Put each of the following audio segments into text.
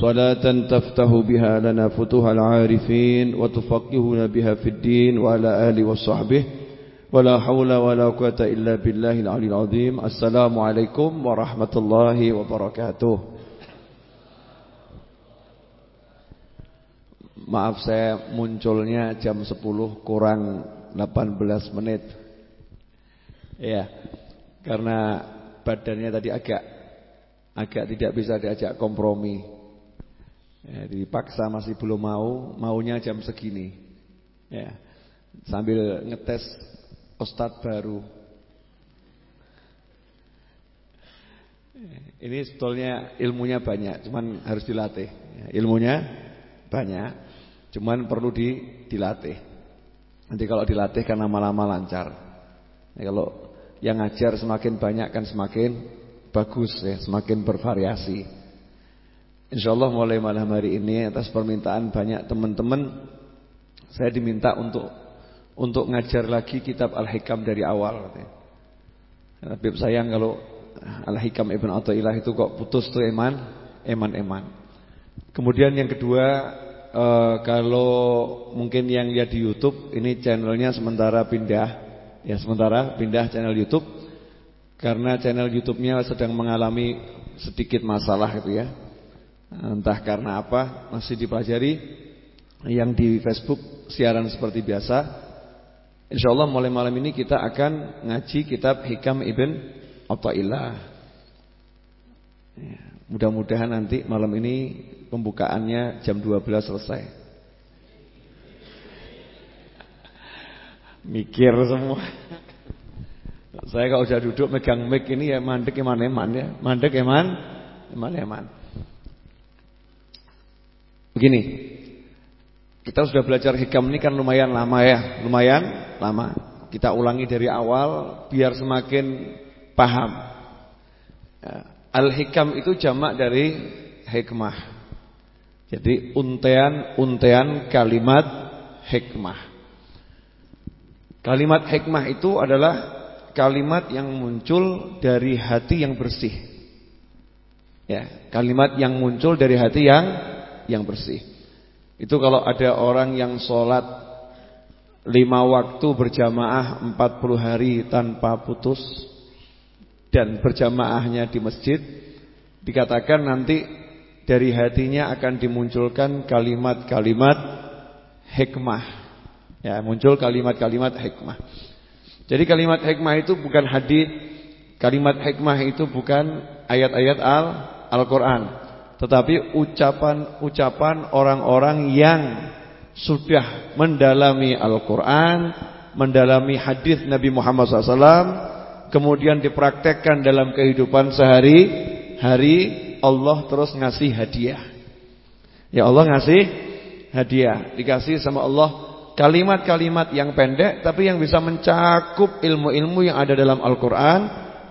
صلاة تفتح بها لنا فتوح العارفين وتفقهنا بها في الدين وعلى آله وصحبه ولا حول ولا قوة إلا بالله العلي العظيم السلام عليكم ورحمة الله وبركاته Maaf saya munculnya jam 10 kurang 18 menit Ya Karena badannya tadi agak Agak tidak bisa diajak kompromi Ya, dipaksa masih belum mau, maunya jam segini. Ya. Sambil ngetes ustadz baru. Ini sebetulnya ilmunya banyak, cuman harus dilatih. Ya, ilmunya banyak, cuman perlu di, dilatih. Nanti kalau dilatih kan lama-lama lancar. Ya, kalau yang ngajar semakin banyak kan semakin bagus ya, semakin bervariasi. Insyaallah mulai malam hari ini atas permintaan banyak teman-teman saya diminta untuk untuk ngajar lagi kitab Al-Hikam dari awal Tapi sayang kalau Al-Hikam Ibn Athaillah itu kok putus tuh eman, eman-eman. Kemudian yang kedua e, kalau mungkin yang lihat di YouTube ini channelnya sementara pindah ya sementara pindah channel YouTube karena channel YouTube-nya sedang mengalami sedikit masalah gitu ya. Entah karena apa masih dipelajari Yang di Facebook siaran seperti biasa. Insya Allah mulai malam ini kita akan ngaji kitab Hikam Ibn Atta'illah. Ya, Mudah-mudahan nanti malam ini pembukaannya jam 12 selesai. Mikir semua. Saya kalau sudah duduk megang mic ini ya mandek eman-eman ya. Mandek eman Eman-eman Begini, kita sudah belajar hikam ini kan lumayan lama ya, lumayan lama. Kita ulangi dari awal biar semakin paham. Ya, al-hikam itu jamak dari hikmah. Jadi untean-untean kalimat hikmah. Kalimat hikmah itu adalah kalimat yang muncul dari hati yang bersih. Ya, kalimat yang muncul dari hati yang yang bersih. Itu kalau ada orang yang sholat lima waktu berjamaah 40 hari tanpa putus dan berjamaahnya di masjid, dikatakan nanti dari hatinya akan dimunculkan kalimat-kalimat hikmah. Ya, muncul kalimat-kalimat hikmah. Jadi kalimat hikmah itu bukan hadis, kalimat hikmah itu bukan ayat-ayat Al-Qur'an. Tetapi ucapan-ucapan orang-orang yang sudah mendalami Al-Quran, mendalami hadis Nabi Muhammad SAW, kemudian dipraktekkan dalam kehidupan sehari-hari, Allah terus ngasih hadiah. Ya Allah ngasih hadiah, dikasih sama Allah kalimat-kalimat yang pendek, tapi yang bisa mencakup ilmu-ilmu yang ada dalam Al-Quran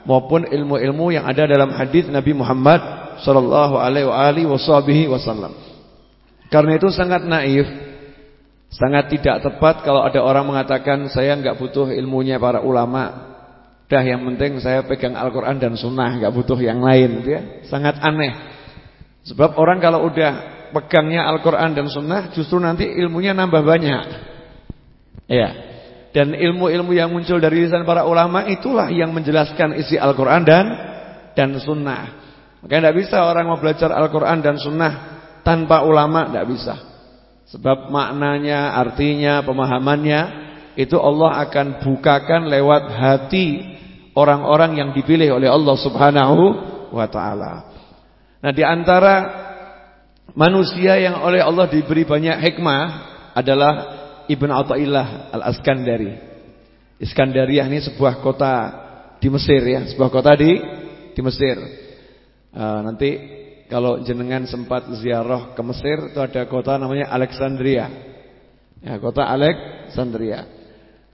maupun ilmu-ilmu yang ada dalam hadis Nabi Muhammad sallallahu alaihi wasallam. Karena itu sangat naif, sangat tidak tepat kalau ada orang mengatakan saya enggak butuh ilmunya para ulama. Dah yang penting saya pegang Al-Qur'an dan sunnah, enggak butuh yang lain gitu ya. Sangat aneh. Sebab orang kalau udah pegangnya Al-Qur'an dan sunnah justru nanti ilmunya nambah banyak. Ya. Dan ilmu-ilmu yang muncul dari lisan para ulama itulah yang menjelaskan isi Al-Qur'an dan dan sunnah. Maka tidak bisa orang mau belajar Al-Quran dan Sunnah tanpa ulama, tidak bisa. Sebab maknanya, artinya, pemahamannya itu Allah akan bukakan lewat hati orang-orang yang dipilih oleh Allah Subhanahu wa taala. Nah, di antara manusia yang oleh Allah diberi banyak hikmah adalah Ibn Athaillah Al-Askandari. Iskandariyah ini sebuah kota di Mesir ya, sebuah kota di di Mesir. Uh, nanti kalau jenengan sempat ziarah ke Mesir itu ada kota namanya Alexandria. Ya, kota Alexandria.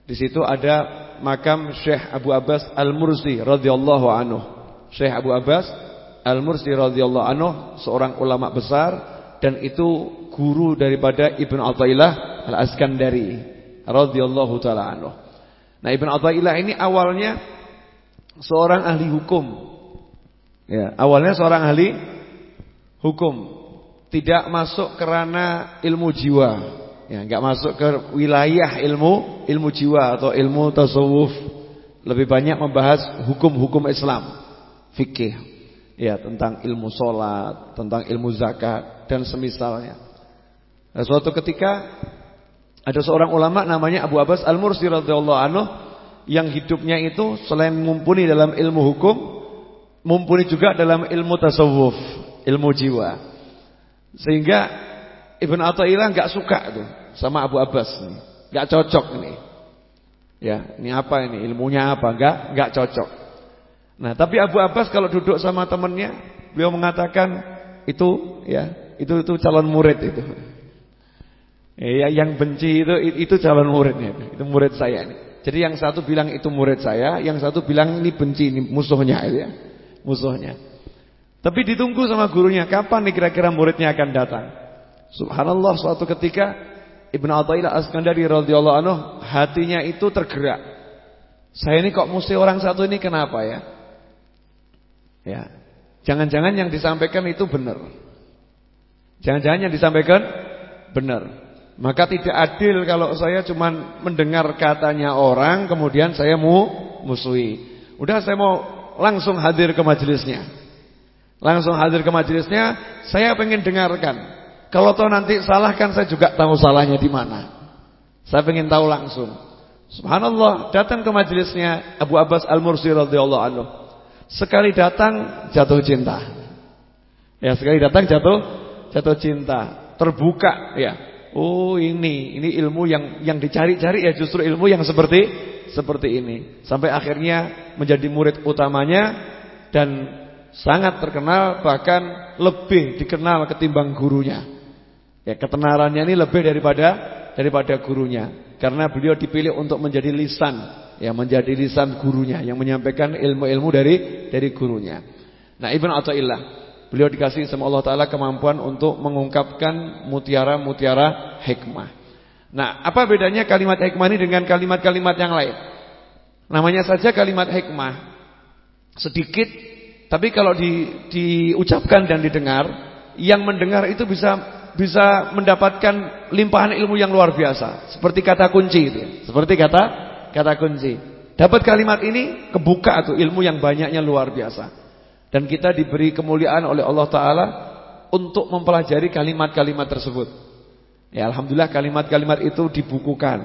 Di situ ada makam Syekh Abu Abbas Al-Mursi radhiyallahu anhu. Syekh Abu Abbas Al-Mursi radhiyallahu anhu seorang ulama besar dan itu guru daripada Ibnu Athaillah Al-Askandari radhiyallahu taala anhu. Nah, Ibnu Athaillah ini awalnya seorang ahli hukum. Ya, awalnya seorang ahli hukum. Tidak masuk kerana ilmu jiwa. Ya, enggak masuk ke wilayah ilmu ilmu jiwa atau ilmu tasawuf. Lebih banyak membahas hukum-hukum Islam, fikih. Ya, tentang ilmu sholat, tentang ilmu zakat dan semisalnya. Nah, suatu ketika ada seorang ulama namanya Abu Abbas Al-Mursi radhiyallahu anhu yang hidupnya itu selain mumpuni dalam ilmu hukum, mumpuni juga dalam ilmu tasawuf, ilmu jiwa. Sehingga Ibn Athaillah enggak suka tuh sama Abu Abbas nih. Enggak cocok ini. Ya, ini apa ini? Ilmunya apa? Enggak enggak cocok. Nah, tapi Abu Abbas kalau duduk sama temannya, beliau mengatakan itu ya, itu itu calon murid itu. Ya, yang benci itu itu calon muridnya itu, murid saya ini. Jadi yang satu bilang itu murid saya, yang satu bilang ini benci ini musuhnya itu ya. Musuhnya. Tapi ditunggu sama gurunya, kapan nih kira-kira muridnya akan datang? Subhanallah suatu ketika Ibnu Athaillah As-Skandari radhiyallahu anhu hatinya itu tergerak. Saya ini kok mesti orang satu ini kenapa ya? Ya. Jangan-jangan yang disampaikan itu benar. Jangan-jangan yang disampaikan benar. Maka tidak adil kalau saya cuma mendengar katanya orang kemudian saya mau musuhi. Udah saya mau langsung hadir ke majelisnya. Langsung hadir ke majelisnya, saya pengen dengarkan. Kalau tahu nanti salah kan saya juga tahu salahnya di mana. Saya pengen tahu langsung. Subhanallah, datang ke majelisnya Abu Abbas Al-Mursi radhiyallahu anhu. Sekali datang jatuh cinta. Ya, sekali datang jatuh jatuh cinta. Terbuka ya Oh ini, ini ilmu yang yang dicari-cari ya justru ilmu yang seperti seperti ini. Sampai akhirnya menjadi murid utamanya dan sangat terkenal bahkan lebih dikenal ketimbang gurunya. Ya ketenarannya ini lebih daripada daripada gurunya karena beliau dipilih untuk menjadi lisan, ya menjadi lisan gurunya yang menyampaikan ilmu-ilmu dari dari gurunya. Nah, Ibnu Athaillah Beliau dikasih sama Allah Ta'ala kemampuan untuk mengungkapkan mutiara-mutiara hikmah. Nah, apa bedanya kalimat hikmah ini dengan kalimat-kalimat yang lain? Namanya saja kalimat hikmah. Sedikit, tapi kalau di, diucapkan dan didengar, yang mendengar itu bisa bisa mendapatkan limpahan ilmu yang luar biasa. Seperti kata kunci itu. Seperti kata kata kunci. Dapat kalimat ini kebuka tuh ilmu yang banyaknya luar biasa. Dan kita diberi kemuliaan oleh Allah Ta'ala untuk mempelajari kalimat-kalimat tersebut. Ya Alhamdulillah kalimat-kalimat itu dibukukan.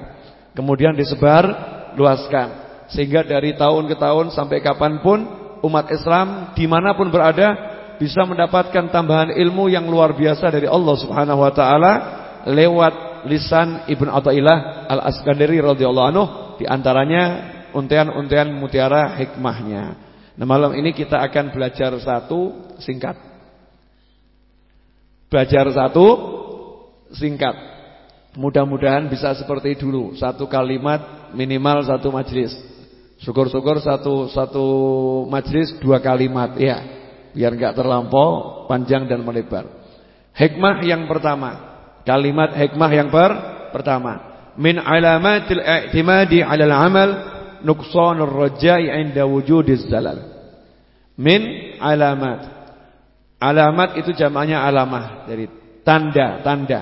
Kemudian disebar, luaskan. Sehingga dari tahun ke tahun sampai kapan pun umat Islam di mana pun berada bisa mendapatkan tambahan ilmu yang luar biasa dari Allah Subhanahu Wa Taala lewat lisan Ibn Athaillah Al Askandari radhiyallahu anhu di antaranya untian-untian mutiara hikmahnya. Nah malam ini kita akan belajar satu singkat. Belajar satu singkat. Mudah-mudahan bisa seperti dulu. Satu kalimat minimal satu majlis. Syukur-syukur satu satu majlis dua kalimat. Ya Biar nggak terlampau panjang dan melebar. Hikmah yang pertama. Kalimat hikmah yang per pertama. Min alamatil i'timadi alal amal nuqsanur raja'i 'inda wujudiz zalal. Min alamat. Alamat itu jamaknya alamah dari tanda-tanda.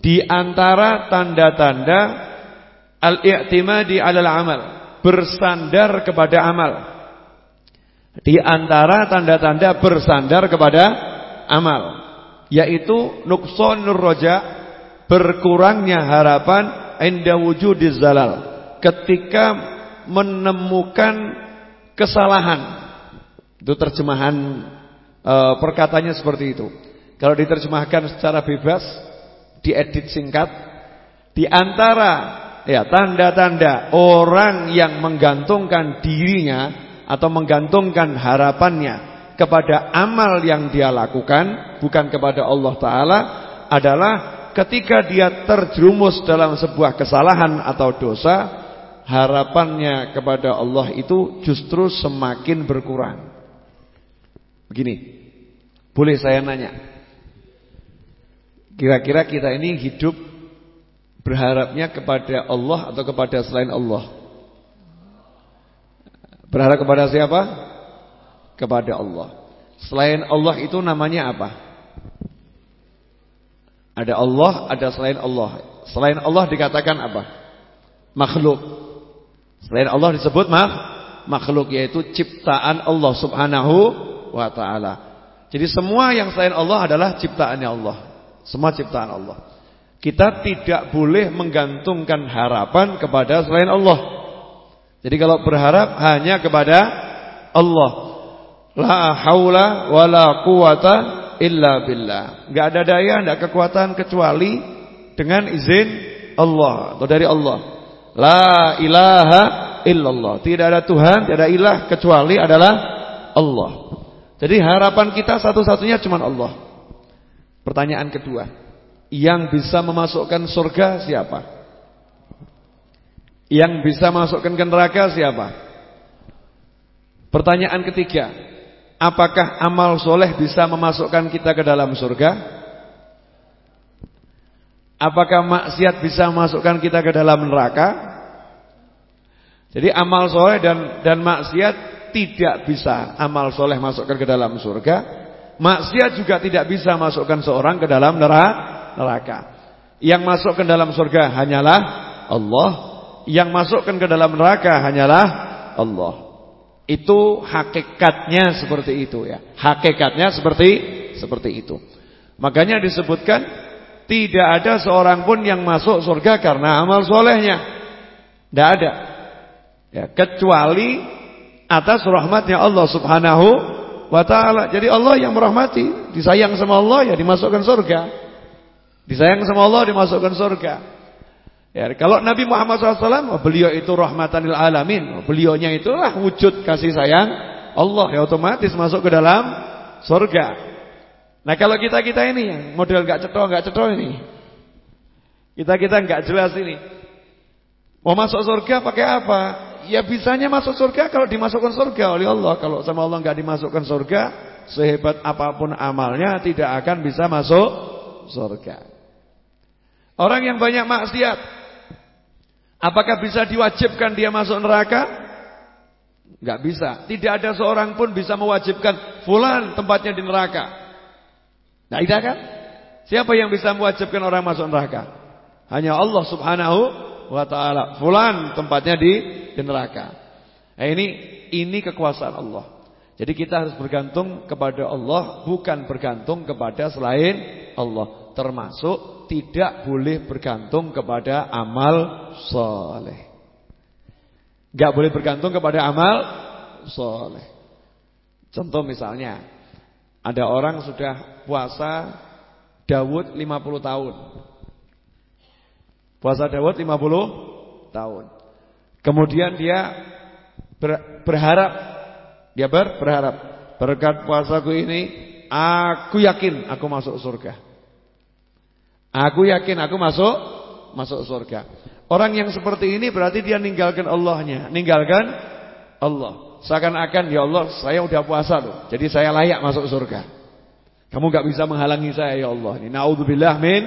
Di antara tanda-tanda al-i'timadi 'alal amal, bersandar kepada amal. Di antara tanda-tanda bersandar kepada amal, yaitu nuqsanur raja, berkurangnya harapan inda wujudiz zalal. Ketika menemukan kesalahan. Itu terjemahan e, perkataannya seperti itu. Kalau diterjemahkan secara bebas, diedit singkat, di antara ya tanda-tanda orang yang menggantungkan dirinya atau menggantungkan harapannya kepada amal yang dia lakukan, bukan kepada Allah taala adalah ketika dia terjerumus dalam sebuah kesalahan atau dosa harapannya kepada Allah itu justru semakin berkurang. Begini, boleh saya nanya, kira-kira kita ini hidup berharapnya kepada Allah atau kepada selain Allah? Berharap kepada siapa? Kepada Allah. Selain Allah itu namanya apa? Ada Allah, ada selain Allah. Selain Allah dikatakan apa? Makhluk. Selain Allah disebut mak makhluk yaitu ciptaan Allah Subhanahu wa taala. Jadi semua yang selain Allah adalah ciptaannya Allah. Semua ciptaan Allah. Kita tidak boleh menggantungkan harapan kepada selain Allah. Jadi kalau berharap hanya kepada Allah. La haula wala quwata illa billah. Enggak ada daya, enggak kekuatan kecuali dengan izin Allah atau dari Allah. La ilaha illallah. Tidak ada Tuhan, tidak ada ilah kecuali adalah Allah. Jadi harapan kita satu-satunya cuma Allah. Pertanyaan kedua, yang bisa memasukkan surga siapa? Yang bisa masukkan ke neraka siapa? Pertanyaan ketiga, apakah amal soleh bisa memasukkan kita ke dalam surga? Apakah maksiat bisa masukkan kita ke dalam neraka? Jadi amal soleh dan dan maksiat tidak bisa amal soleh masukkan ke dalam surga. Maksiat juga tidak bisa masukkan seorang ke dalam neraka. Yang masuk ke dalam surga hanyalah Allah. Yang masukkan ke dalam neraka hanyalah Allah. Itu hakikatnya seperti itu ya. Hakikatnya seperti seperti itu. Makanya disebutkan tidak ada seorang pun yang masuk surga karena amal solehnya. Tidak ada. Ya, kecuali atas rahmatnya Allah subhanahu wa ta'ala. Jadi Allah yang merahmati. Disayang sama Allah ya dimasukkan surga. Disayang sama Allah dimasukkan surga. Ya, kalau Nabi Muhammad SAW, beliau itu rahmatanil alamin. Beliaunya itulah wujud kasih sayang Allah. Ya otomatis masuk ke dalam surga. Nah kalau kita-kita ini yang model nggak cetok nggak cetok ini. Kita-kita nggak jelas ini. Mau masuk surga pakai apa? Ya bisanya masuk surga kalau dimasukkan surga oleh Allah. Kalau sama Allah nggak dimasukkan surga, sehebat apa pun amalnya tidak akan bisa masuk surga. Orang yang banyak maksiat, apakah bisa diwajibkan dia masuk neraka? Enggak bisa. Tidak ada seorang pun bisa mewajibkan fulan tempatnya di neraka. Nah, tidak kan? Siapa yang bisa mewajibkan orang masuk neraka? Hanya Allah Subhanahu wa taala. Fulan tempatnya di, neraka. Nah, ini ini kekuasaan Allah. Jadi kita harus bergantung kepada Allah, bukan bergantung kepada selain Allah. Termasuk tidak boleh bergantung kepada amal soleh. Gak boleh bergantung kepada amal soleh. Contoh misalnya, ada orang sudah puasa Dawud 50 tahun. Puasa Dawud 50 tahun. Kemudian dia ber, berharap dia ber, berharap berkat puasaku ini aku yakin aku masuk surga. Aku yakin aku masuk masuk surga. Orang yang seperti ini berarti dia ninggalkan Allahnya, ninggalkan Allah. Seakan-akan ya Allah saya udah puasa loh. Jadi saya layak masuk surga. Kamu gak bisa menghalangi saya ya Allah. Ini naudzubillah min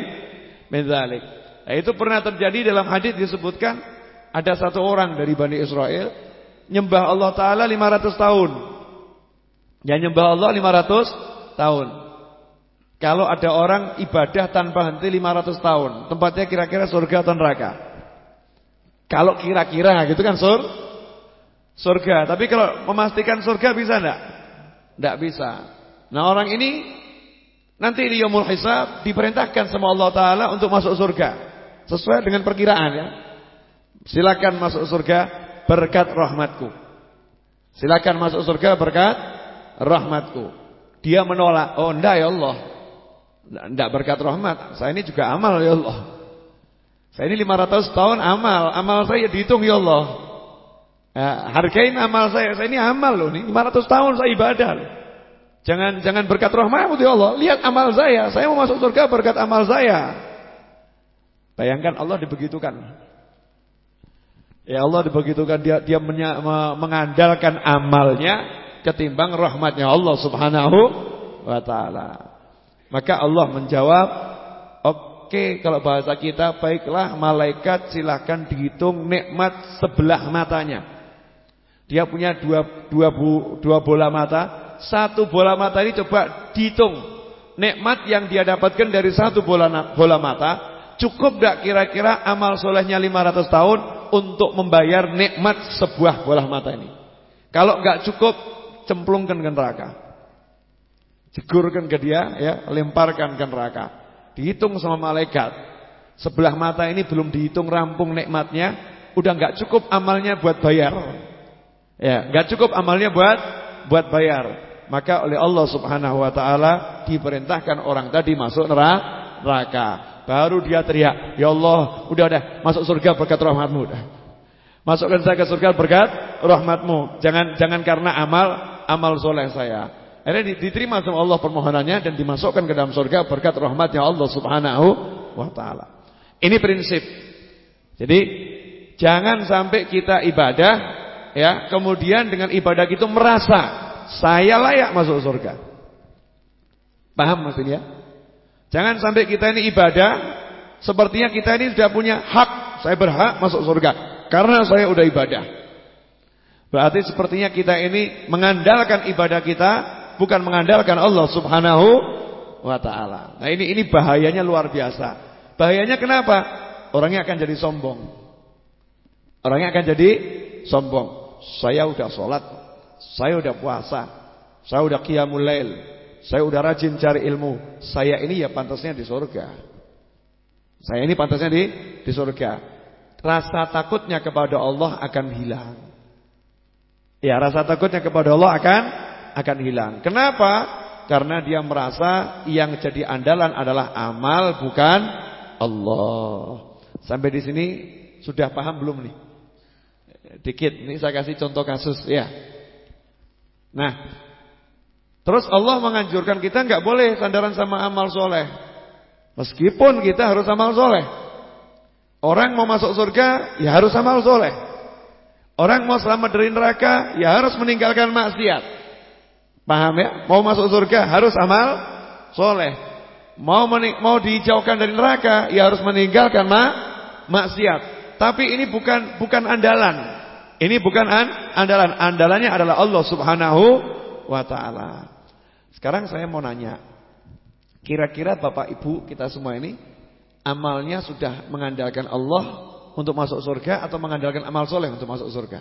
min dzalik. Nah, itu pernah terjadi dalam hadis disebutkan ada satu orang dari Bani Israel nyembah Allah taala 500 tahun. Ya nyembah Allah 500 tahun. Kalau ada orang ibadah tanpa henti 500 tahun, tempatnya kira-kira surga atau neraka? Kalau kira-kira gitu kan sur surga. Tapi kalau memastikan surga bisa enggak? Enggak bisa. Nah orang ini nanti di yaumul hisab diperintahkan sama Allah Ta'ala untuk masuk surga. Sesuai dengan perkiraan ya. Silakan masuk surga berkat rahmatku. Silakan masuk surga berkat rahmatku. Dia menolak. Oh enggak ya Allah. Enggak berkat rahmat. Saya ini juga amal ya Allah. Saya ini 500 tahun amal. Amal saya dihitung ya Allah. Ya, hargain amal saya. Saya ini amal loh nih. 500 tahun saya ibadah loh. Jangan jangan berkat rahmat ya Allah. Lihat amal saya. Saya mau masuk surga berkat amal saya. Bayangkan Allah dibegitukan. Ya Allah dibegitukan dia dia menya, mengandalkan amalnya ketimbang rahmatnya Allah Subhanahu wa taala. Maka Allah menjawab, "Oke, okay, kalau bahasa kita baiklah malaikat silahkan dihitung nikmat sebelah matanya." Dia punya dua, dua, dua bola mata, satu bola mata ini coba dihitung. Nikmat yang dia dapatkan dari satu bola bola mata, cukup tidak kira-kira amal solehnya 500 tahun untuk membayar nikmat sebuah bola mata ini. Kalau enggak cukup, cemplungkan ke neraka. Jegurkan ke dia, ya, lemparkan ke neraka. Dihitung sama malaikat. Sebelah mata ini belum dihitung rampung nikmatnya, udah enggak cukup amalnya buat bayar. Ya, enggak cukup amalnya buat buat bayar. Maka oleh Allah Subhanahu wa taala diperintahkan orang tadi masuk neraka. Baru dia teriak, "Ya Allah, udah udah masuk surga berkat rahmatmu udah." Masukkan saya ke surga berkat rahmatmu. Jangan jangan karena amal amal soleh saya. Akhirnya diterima sama Allah permohonannya dan dimasukkan ke dalam surga berkat rahmatnya Allah Subhanahu wa taala. Ini prinsip. Jadi jangan sampai kita ibadah ya, kemudian dengan ibadah itu merasa saya layak masuk surga. Paham maksudnya? Jangan sampai kita ini ibadah sepertinya kita ini sudah punya hak, saya berhak masuk surga karena saya udah ibadah. Berarti sepertinya kita ini mengandalkan ibadah kita bukan mengandalkan Allah Subhanahu wa taala. Nah, ini ini bahayanya luar biasa. Bahayanya kenapa? Orangnya akan jadi sombong. Orangnya akan jadi sombong. Saya udah sholat, saya udah puasa, saya udah qiyamul lail, saya udah rajin cari ilmu. Saya ini ya pantasnya di surga. Saya ini pantasnya di di surga. Rasa takutnya kepada Allah akan hilang. Ya, rasa takutnya kepada Allah akan akan hilang. Kenapa? Karena dia merasa yang jadi andalan adalah amal bukan Allah. Sampai di sini sudah paham belum nih? Dikit, ini saya kasih contoh kasus ya. Nah, Terus Allah menganjurkan kita nggak boleh sandaran sama amal soleh. Meskipun kita harus amal soleh. Orang mau masuk surga, ya harus amal soleh. Orang mau selamat dari neraka, ya harus meninggalkan maksiat. Paham ya? Mau masuk surga harus amal soleh. Mau mau dijauhkan dari neraka, ya harus meninggalkan ma maksiat. Tapi ini bukan bukan andalan. Ini bukan an andalan. Andalannya adalah Allah Subhanahu wa taala. Sekarang saya mau nanya, kira-kira Bapak Ibu kita semua ini amalnya sudah mengandalkan Allah untuk masuk surga atau mengandalkan amal soleh untuk masuk surga?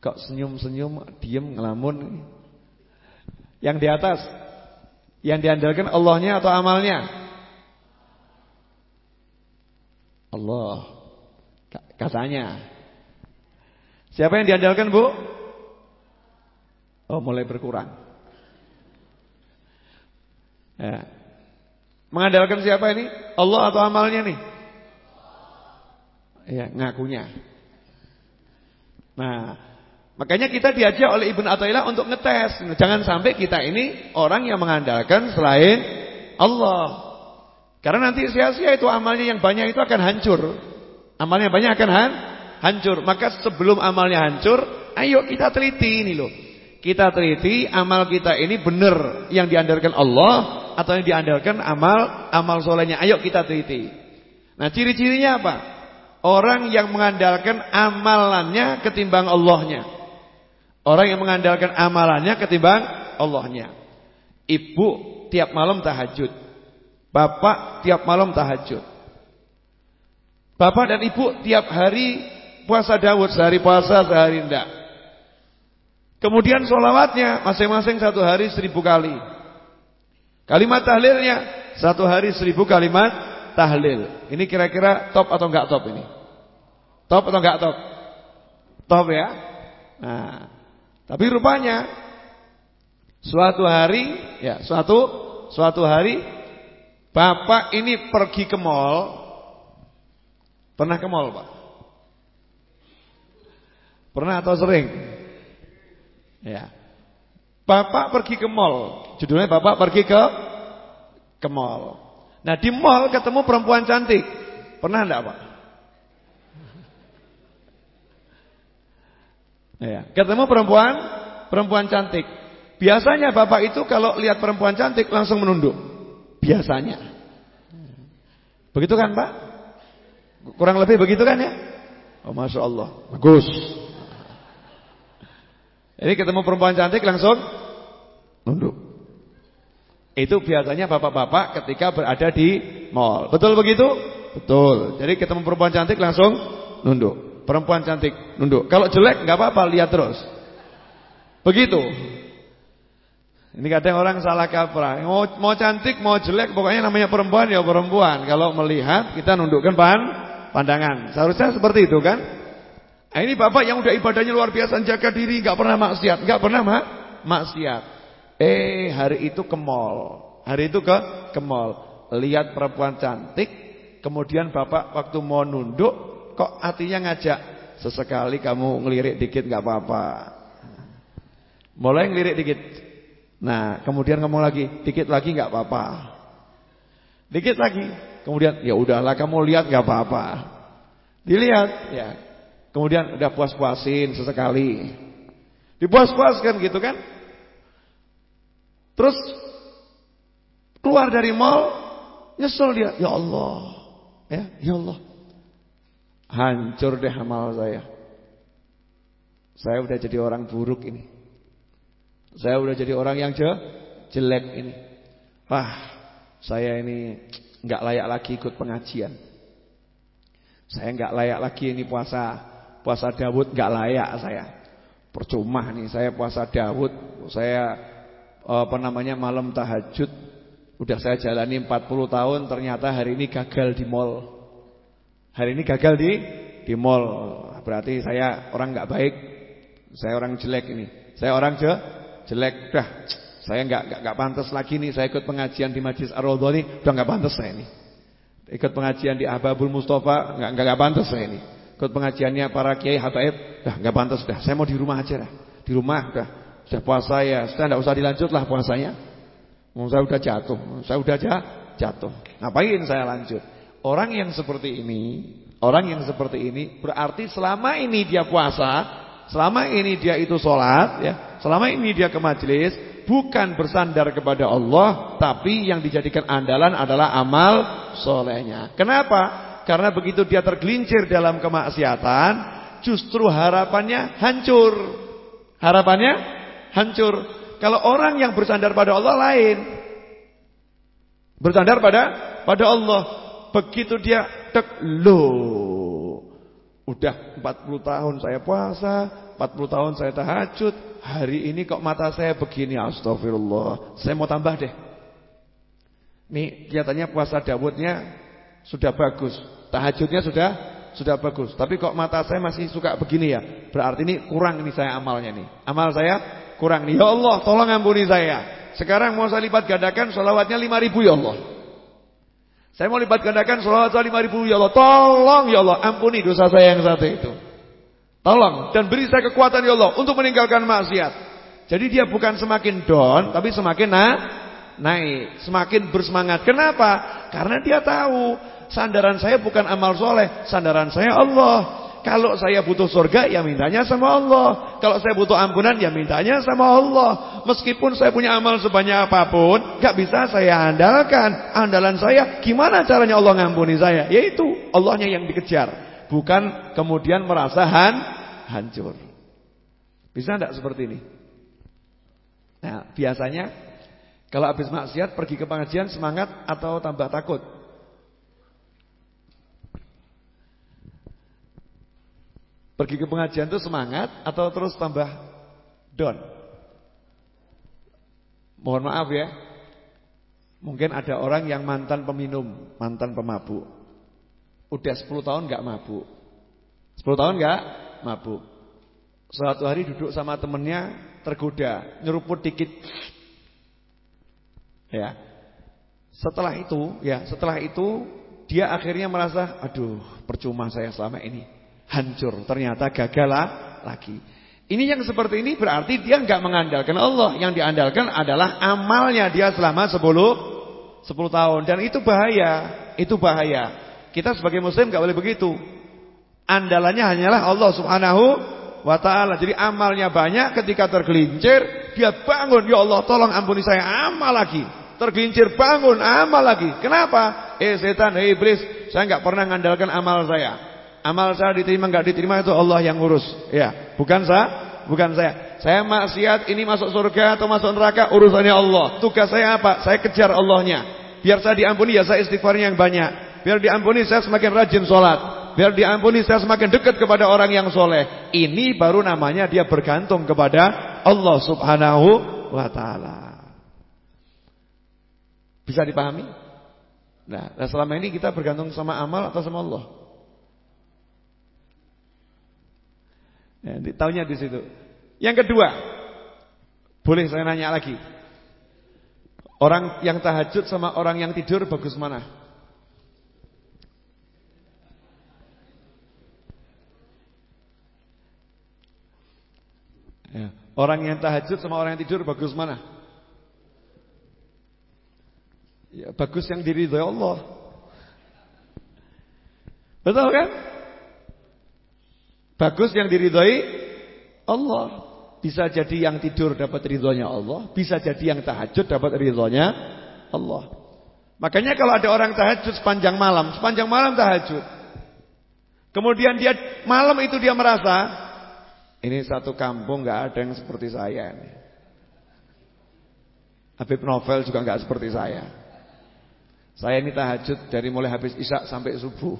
Kok senyum-senyum, diem, ngelamun? Yang di atas, yang diandalkan Allahnya atau amalnya? Allah, katanya. Siapa yang diandalkan bu? Oh mulai berkurang. Ya. Mengandalkan siapa ini? Allah atau amalnya nih? Ya, ngakunya. Nah, makanya kita diajak oleh Ibn Athaillah untuk ngetes. Jangan sampai kita ini orang yang mengandalkan selain Allah. Karena nanti sia-sia itu amalnya yang banyak itu akan hancur. Amalnya banyak akan han hancur. Maka sebelum amalnya hancur, ayo kita teliti ini loh. Kita teliti amal kita ini benar yang diandalkan Allah atau yang diandalkan amal amal solehnya. Ayo kita teliti. Nah ciri-cirinya apa? Orang yang mengandalkan amalannya ketimbang Allahnya. Orang yang mengandalkan amalannya ketimbang Allahnya. Ibu tiap malam tahajud. Bapak tiap malam tahajud. Bapak dan ibu tiap hari puasa Daud, sehari puasa, sehari enggak. Kemudian solawatnya masing-masing satu hari seribu kali. Kalimat tahlilnya satu hari seribu kalimat tahlil. Ini kira-kira top atau enggak top ini? Top atau enggak top? Top ya. Nah, tapi rupanya suatu hari ya suatu suatu hari bapak ini pergi ke mall. Pernah ke mall, Pak? Pernah atau sering? Ya. Bapak pergi ke mall. Judulnya Bapak pergi ke ke mall. Nah, di mall ketemu perempuan cantik. Pernah enggak, Pak? Ya, ketemu perempuan, perempuan cantik. Biasanya bapak itu kalau lihat perempuan cantik langsung menunduk. Biasanya. Begitu kan, Pak? Kurang lebih begitu kan ya? Oh, Masya Allah. Bagus. Jadi ketemu perempuan cantik langsung nunduk. Itu biasanya bapak-bapak ketika berada di mall. Betul begitu? Betul. Jadi ketemu perempuan cantik langsung nunduk. Perempuan cantik nunduk. Kalau jelek nggak apa-apa, lihat terus. Begitu. Ini kadang orang salah kaprah. Mau, mau cantik, mau jelek, pokoknya namanya perempuan ya perempuan. Kalau melihat kita nundukkan pan, pandangan. Seharusnya seperti itu kan? Nah, ini bapak yang udah ibadahnya luar biasa, jaga diri, nggak pernah maksiat, nggak pernah mak maksiat. Eh, hari itu ke mall. Hari itu ke ke mall. Lihat perempuan cantik, kemudian bapak waktu mau nunduk, kok hatinya ngajak, sesekali kamu ngelirik dikit nggak apa-apa. Mulai ngelirik dikit. Nah, kemudian ngomong lagi, dikit lagi nggak apa-apa. Dikit lagi. Kemudian ya udahlah kamu lihat nggak apa-apa. Dilihat ya. Kemudian udah puas-puasin sesekali. Dipuas-puaskan gitu kan? Terus keluar dari mall, nyesel dia, ya Allah. Ya, ya Allah. Hancur deh amal saya. Saya udah jadi orang buruk ini. Saya udah jadi orang yang je, jelek ini. Wah, saya ini nggak layak lagi ikut pengajian. Saya nggak layak lagi ini puasa. Puasa Dawud nggak layak saya. Percuma nih saya puasa Dawud, saya apa namanya malam tahajud udah saya jalani 40 tahun ternyata hari ini gagal di mall. Hari ini gagal di di mall. Berarti saya orang nggak baik. Saya orang jelek ini. Saya orang je jelek dah. Saya nggak nggak pantas lagi nih saya ikut pengajian di Majlis Ar-Raudhah ini, udah nggak pantas saya ini. Ikut pengajian di Ahbabul Mustafa nggak nggak pantas saya ini. Ikut pengajiannya para kiai habaib, dah nggak pantas dah. Saya mau di rumah aja dah. Di rumah dah. Sudah puasa ya, sudah enggak usah dilanjutlah puasanya. Mau saya udah jatuh, saya udah aja jatuh. Ngapain saya lanjut? Orang yang seperti ini, orang yang seperti ini berarti selama ini dia puasa, selama ini dia itu sholat, ya, selama ini dia ke majelis, bukan bersandar kepada Allah, tapi yang dijadikan andalan adalah amal solehnya. Kenapa? Karena begitu dia tergelincir dalam kemaksiatan, justru harapannya hancur. Harapannya hancur. Kalau orang yang bersandar pada Allah lain. Bersandar pada pada Allah. Begitu dia tek. Udah 40 tahun saya puasa, 40 tahun saya tahajud, hari ini kok mata saya begini astagfirullah. Saya mau tambah deh. Nih kelihatannya puasa Dawudnya sudah bagus, tahajudnya sudah sudah bagus. Tapi kok mata saya masih suka begini ya? Berarti ini kurang ini saya amalnya nih. Amal saya kurang nih. Ya Allah, tolong ampuni saya. Sekarang mau saya lipat gandakan sholawatnya 5000 ya Allah. Saya mau lipat gandakan sholawat saya 5000 ya Allah. Tolong ya Allah, ampuni dosa saya yang satu itu. Tolong dan beri saya kekuatan ya Allah untuk meninggalkan maksiat. Jadi dia bukan semakin down tapi semakin na naik, semakin bersemangat. Kenapa? Karena dia tahu sandaran saya bukan amal soleh, sandaran saya Allah. Kalau saya butuh surga ya mintanya sama Allah. Kalau saya butuh ampunan ya mintanya sama Allah. Meskipun saya punya amal sebanyak apa pun Gak bisa saya andalkan. Andalan saya gimana caranya Allah ngampuni saya? Yaitu Allahnya yang dikejar. Bukan kemudian merasa han, hancur. Bisa enggak seperti ini? Nah biasanya Kalau habis maksiat pergi ke pengajian semangat atau tambah takut Pergi ke pengajian itu semangat atau terus tambah down? Mohon maaf ya. Mungkin ada orang yang mantan peminum, mantan pemabuk. Udah 10 tahun gak mabuk. 10 tahun gak mabuk. Suatu hari duduk sama temennya tergoda, nyeruput dikit. Ya. Setelah itu, ya, setelah itu dia akhirnya merasa, aduh, percuma saya selama ini hancur. Ternyata gagal lagi. Ini yang seperti ini berarti dia nggak mengandalkan Allah. Yang diandalkan adalah amalnya dia selama 10 10 tahun dan itu bahaya. Itu bahaya. Kita sebagai muslim gak boleh begitu. Andalannya hanyalah Allah Subhanahu wa taala. Jadi amalnya banyak ketika tergelincir, dia bangun, ya Allah tolong ampuni saya amal lagi. Tergelincir bangun amal lagi. Kenapa? Eh setan, eh iblis, saya nggak pernah mengandalkan amal saya. Amal saya diterima nggak diterima itu Allah yang ngurus. Ya, bukan saya, bukan saya. Saya maksiat ini masuk surga atau masuk neraka urusannya Allah. Tugas saya apa? Saya kejar Allahnya. Biar saya diampuni ya saya istighfarnya yang banyak. Biar diampuni saya semakin rajin sholat. Biar diampuni saya semakin dekat kepada orang yang soleh. Ini baru namanya dia bergantung kepada Allah subhanahu wa ta'ala. Bisa dipahami? Nah, nah selama ini kita bergantung sama amal atau sama Allah? Ya, tahunya di situ. Yang kedua, boleh saya nanya lagi. Orang yang tahajud sama orang yang tidur bagus mana? Ya. Orang yang tahajud sama orang yang tidur bagus mana? Ya, bagus yang diridhoi Allah. Betul kan? Bagus yang diridhoi Allah. Bisa jadi yang tidur dapat ridhonya Allah, bisa jadi yang tahajud dapat ridhonya Allah. Makanya kalau ada orang tahajud sepanjang malam, sepanjang malam tahajud. Kemudian dia malam itu dia merasa ini satu kampung nggak ada yang seperti saya ini. Habib Novel juga nggak seperti saya. Saya ini tahajud dari mulai habis isya sampai subuh.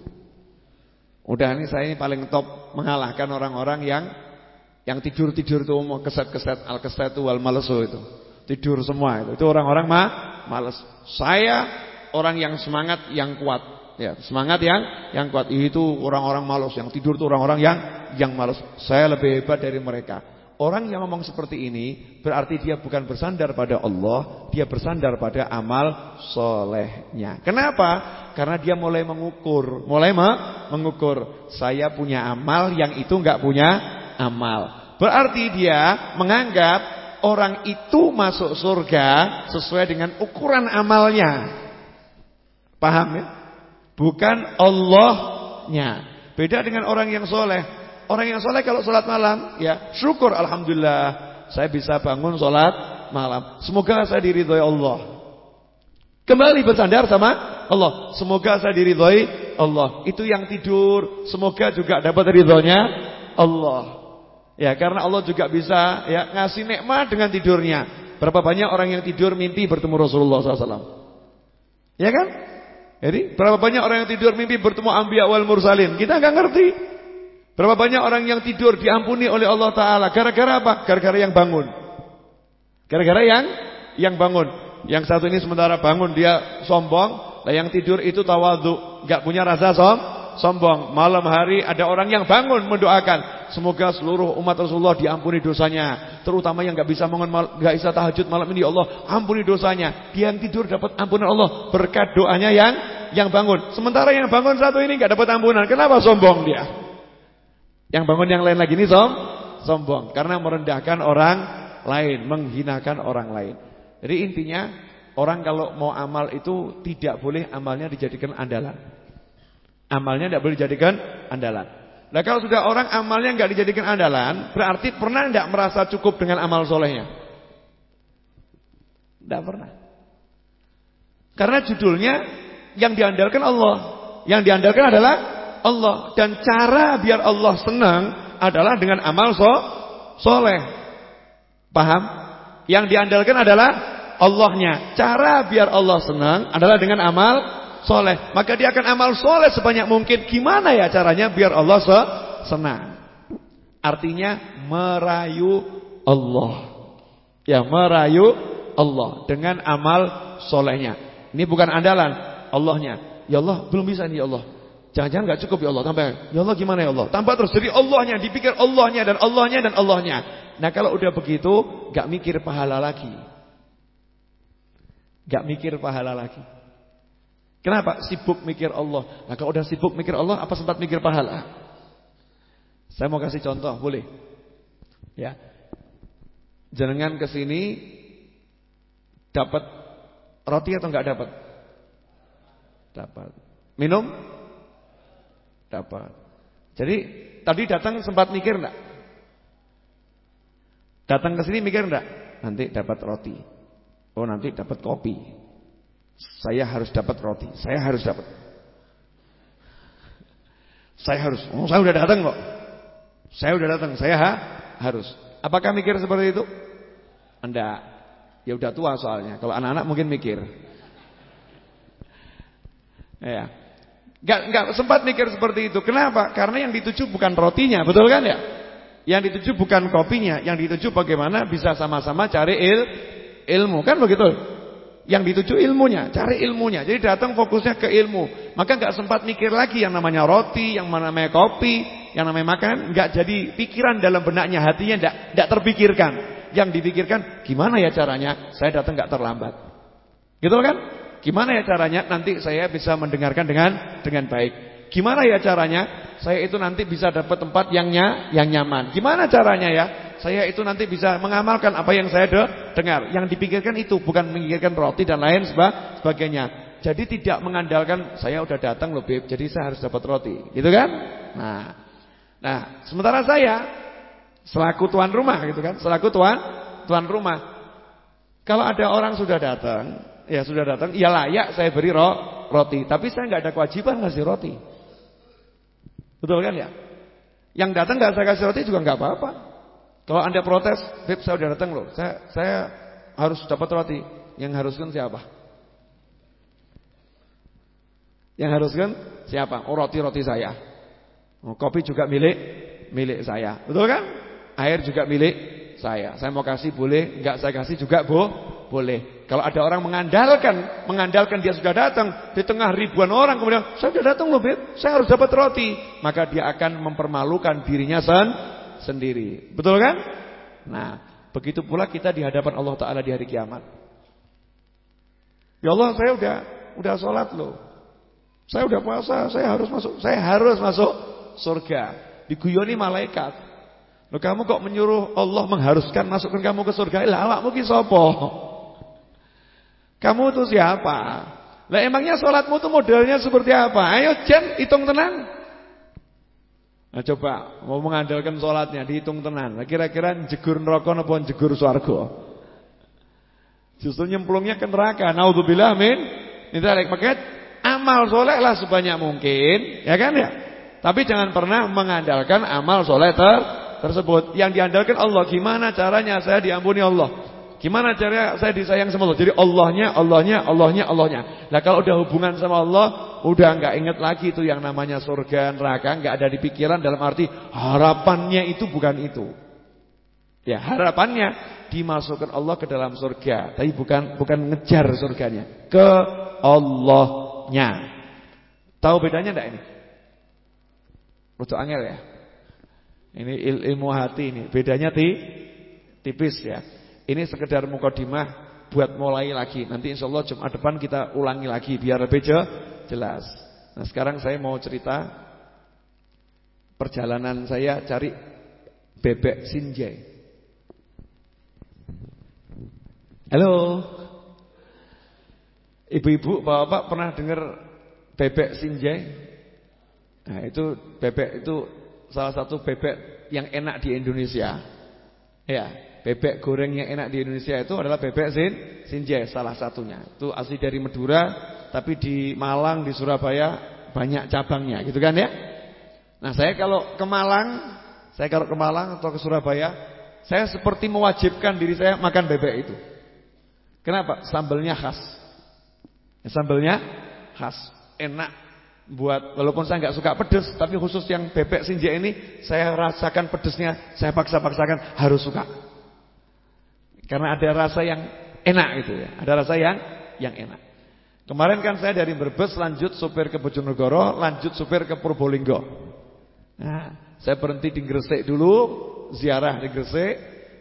Udah ini saya ini paling top mengalahkan orang-orang yang yang tidur-tidur tuh mau keset-keset al-keset wal malesu itu. Tidur semua itu. Itu orang-orang mah males. Saya orang yang semangat yang kuat. Ya, semangat yang yang kuat itu orang-orang malas, yang tidur itu orang-orang yang yang malas. Saya lebih hebat dari mereka. Orang yang ngomong seperti ini berarti dia bukan bersandar pada Allah, dia bersandar pada amal solehnya. Kenapa? Karena dia mulai mengukur, mulai mengukur. Saya punya amal yang itu nggak punya amal. Berarti dia menganggap orang itu masuk surga sesuai dengan ukuran amalnya. Paham ya? Bukan Allahnya. Beda dengan orang yang soleh. Orang yang soleh kalau sholat malam, ya syukur Alhamdulillah. Saya bisa bangun sholat malam. Semoga saya diridhoi Allah. Kembali bersandar sama Allah. Semoga saya diridhoi Allah. Itu yang tidur. Semoga juga dapat ridhonya Allah. Ya, karena Allah juga bisa ya ngasih nikmat dengan tidurnya. Berapa banyak orang yang tidur mimpi bertemu Rasulullah SAW. Ya kan? Jadi berapa banyak orang yang tidur mimpi bertemu Ambiya wal Mursalin. Kita nggak ngerti. Berapa banyak orang yang tidur diampuni oleh Allah Ta'ala. Gara-gara apa? Gara-gara yang bangun. Gara-gara yang yang bangun. Yang satu ini sementara bangun dia sombong. Nah yang tidur itu tawadu. nggak punya rasa som sombong. Malam hari ada orang yang bangun mendoakan. Semoga seluruh umat Rasulullah diampuni dosanya. Terutama yang nggak bisa bangun nggak bisa tahajud malam ini ya Allah, ampuni dosanya. Dia yang tidur dapat ampunan Allah berkat doanya yang yang bangun. Sementara yang bangun satu ini nggak dapat ampunan. Kenapa sombong dia? Yang bangun yang lain lagi ini som sombong karena merendahkan orang lain, menghinakan orang lain. Jadi intinya orang kalau mau amal itu tidak boleh amalnya dijadikan andalan. Amalnya tidak boleh dijadikan andalan. Nah kalau sudah orang amalnya nggak dijadikan andalan, berarti pernah tidak merasa cukup dengan amal solehnya? Tidak pernah. Karena judulnya yang diandalkan Allah, yang diandalkan adalah Allah dan cara biar Allah senang adalah dengan amal so soleh. Paham? Yang diandalkan adalah Allahnya. Cara biar Allah senang adalah dengan amal soleh. Maka dia akan amal soleh sebanyak mungkin. Gimana ya caranya biar Allah senang? Artinya merayu Allah. Ya merayu Allah dengan amal solehnya. Ini bukan andalan Allahnya. Ya Allah belum bisa nih ya Allah. Jangan-jangan gak cukup ya Allah tambah. Ya Allah gimana ya Allah? Tambah terus jadi Allahnya, dipikir Allahnya dan Allahnya dan Allahnya. Nah kalau udah begitu, gak mikir pahala lagi. Gak mikir pahala lagi. Kenapa? Sibuk mikir Allah. Nah kalau udah sibuk mikir Allah, apa sempat mikir pahala? Saya mau kasih contoh, boleh? Ya. Jenengan ke sini dapat roti atau enggak dapat? Dapat. Minum? Dapat. Jadi tadi datang sempat mikir enggak? Datang ke sini mikir enggak? Nanti dapat roti. Oh, nanti dapat kopi. Saya harus dapat roti. Saya harus dapat. Saya harus. Oh, saya udah datang kok. Saya udah datang. Saya ha? harus. Apakah mikir seperti itu? Enggak. Ya udah tua soalnya. Kalau anak-anak mungkin mikir. Ya. Enggak enggak sempat mikir seperti itu. Kenapa? Karena yang dituju bukan rotinya, betul kan ya? Yang dituju bukan kopinya, yang dituju bagaimana bisa sama-sama cari il, ilmu, kan begitu? Yang dituju ilmunya, cari ilmunya. Jadi datang fokusnya ke ilmu. Maka nggak sempat mikir lagi yang namanya roti, yang namanya kopi, yang namanya makan, nggak jadi pikiran dalam benaknya, hatinya nggak nggak terpikirkan. Yang dipikirkan gimana ya caranya saya datang nggak terlambat. Gitu kan? Gimana ya caranya nanti saya bisa mendengarkan dengan dengan baik. Gimana ya caranya saya itu nanti bisa dapat tempat yang yang nyaman. Gimana caranya ya? Saya itu nanti bisa mengamalkan apa yang saya dengar. Yang dipikirkan itu bukan memikirkan roti dan lain sebagainya. Jadi tidak mengandalkan saya udah datang loh Beb, jadi saya harus dapat roti. Gitu kan? Nah. Nah, sementara saya selaku tuan rumah gitu kan, selaku tuan tuan rumah. Kalau ada orang sudah datang, ya sudah datang, ya layak saya beri ro, roti, tapi saya nggak ada kewajiban ngasih roti. Betul kan ya? Yang datang nggak saya kasih roti juga nggak apa-apa. Kalau anda protes, Beb saya udah datang loh, saya saya harus dapat roti. Yang haruskan siapa? Yang haruskan siapa? Oh roti-roti saya. Oh, kopi juga milik milik saya. Betul kan? Air juga milik saya. Saya mau kasih boleh, enggak saya kasih juga bo, boleh. Kalau ada orang mengandalkan, mengandalkan dia sudah datang di tengah ribuan orang kemudian saya sudah datang loh, Beb, saya harus dapat roti, maka dia akan mempermalukan dirinya sen sendiri. Betul kan? Nah, begitu pula kita di hadapan Allah taala di hari kiamat. Ya Allah, saya udah udah sholat loh. Saya udah puasa, saya harus masuk, saya harus masuk surga. Diguyoni malaikat. Loh kamu kok menyuruh Allah mengharuskan masukkan kamu ke surga? Lah awakmu ki sapa? Kamu itu siapa? Lah emangnya sholatmu itu modelnya seperti apa? Ayo Jen, hitung tenang. Nah coba mau mengandalkan sholatnya dihitung tenang. Nah, kira-kira jegur neraka apa jegur swarga? Justru nyemplungnya ke neraka. Nauzubillah amin. Ini tarik paket amal soleh lah sebanyak mungkin, ya kan ya? Tapi jangan pernah mengandalkan amal soleh ter tersebut. Yang diandalkan Allah. Gimana caranya saya diampuni Allah? Gimana caranya saya disayang sama Allah? Jadi Allahnya, Allahnya, Allahnya, Allahnya. Nah kalau udah hubungan sama Allah, udah nggak inget lagi itu yang namanya surga, neraka, nggak ada di pikiran dalam arti harapannya itu bukan itu. Ya harapannya dimasukkan Allah ke dalam surga, tapi bukan bukan ngejar surganya, ke Allahnya. Tahu bedanya enggak ini? Untuk angel ya. Ini ilmu hati ini, bedanya ti tipis ya. Ini sekedar mukadimah buat mulai lagi. Nanti insya Allah Jumat depan kita ulangi lagi biar lebih jelas. Nah sekarang saya mau cerita perjalanan saya cari bebek sinjai. Halo. Ibu-ibu, bapak-bapak pernah dengar bebek sinjai? Nah, itu bebek itu salah satu bebek yang enak di Indonesia. Ya, Bebek goreng yang enak di Indonesia itu adalah bebek sin sinjai salah satunya. Itu asli dari Madura, tapi di Malang, di Surabaya banyak cabangnya, gitu kan ya? Nah, saya kalau ke Malang, saya kalau ke Malang atau ke Surabaya, saya seperti mewajibkan diri saya makan bebek itu. Kenapa? Sambelnya khas. Ya, sambelnya khas, enak buat walaupun saya nggak suka pedes tapi khusus yang bebek sinjai ini saya rasakan pedesnya saya paksa-paksakan harus suka karena ada rasa yang enak gitu ya. Ada rasa yang yang enak. Kemarin kan saya dari Brebes lanjut supir ke Bojonegoro, lanjut supir ke Purbolinggo. Nah, saya berhenti di Gresik dulu, ziarah di Gresik,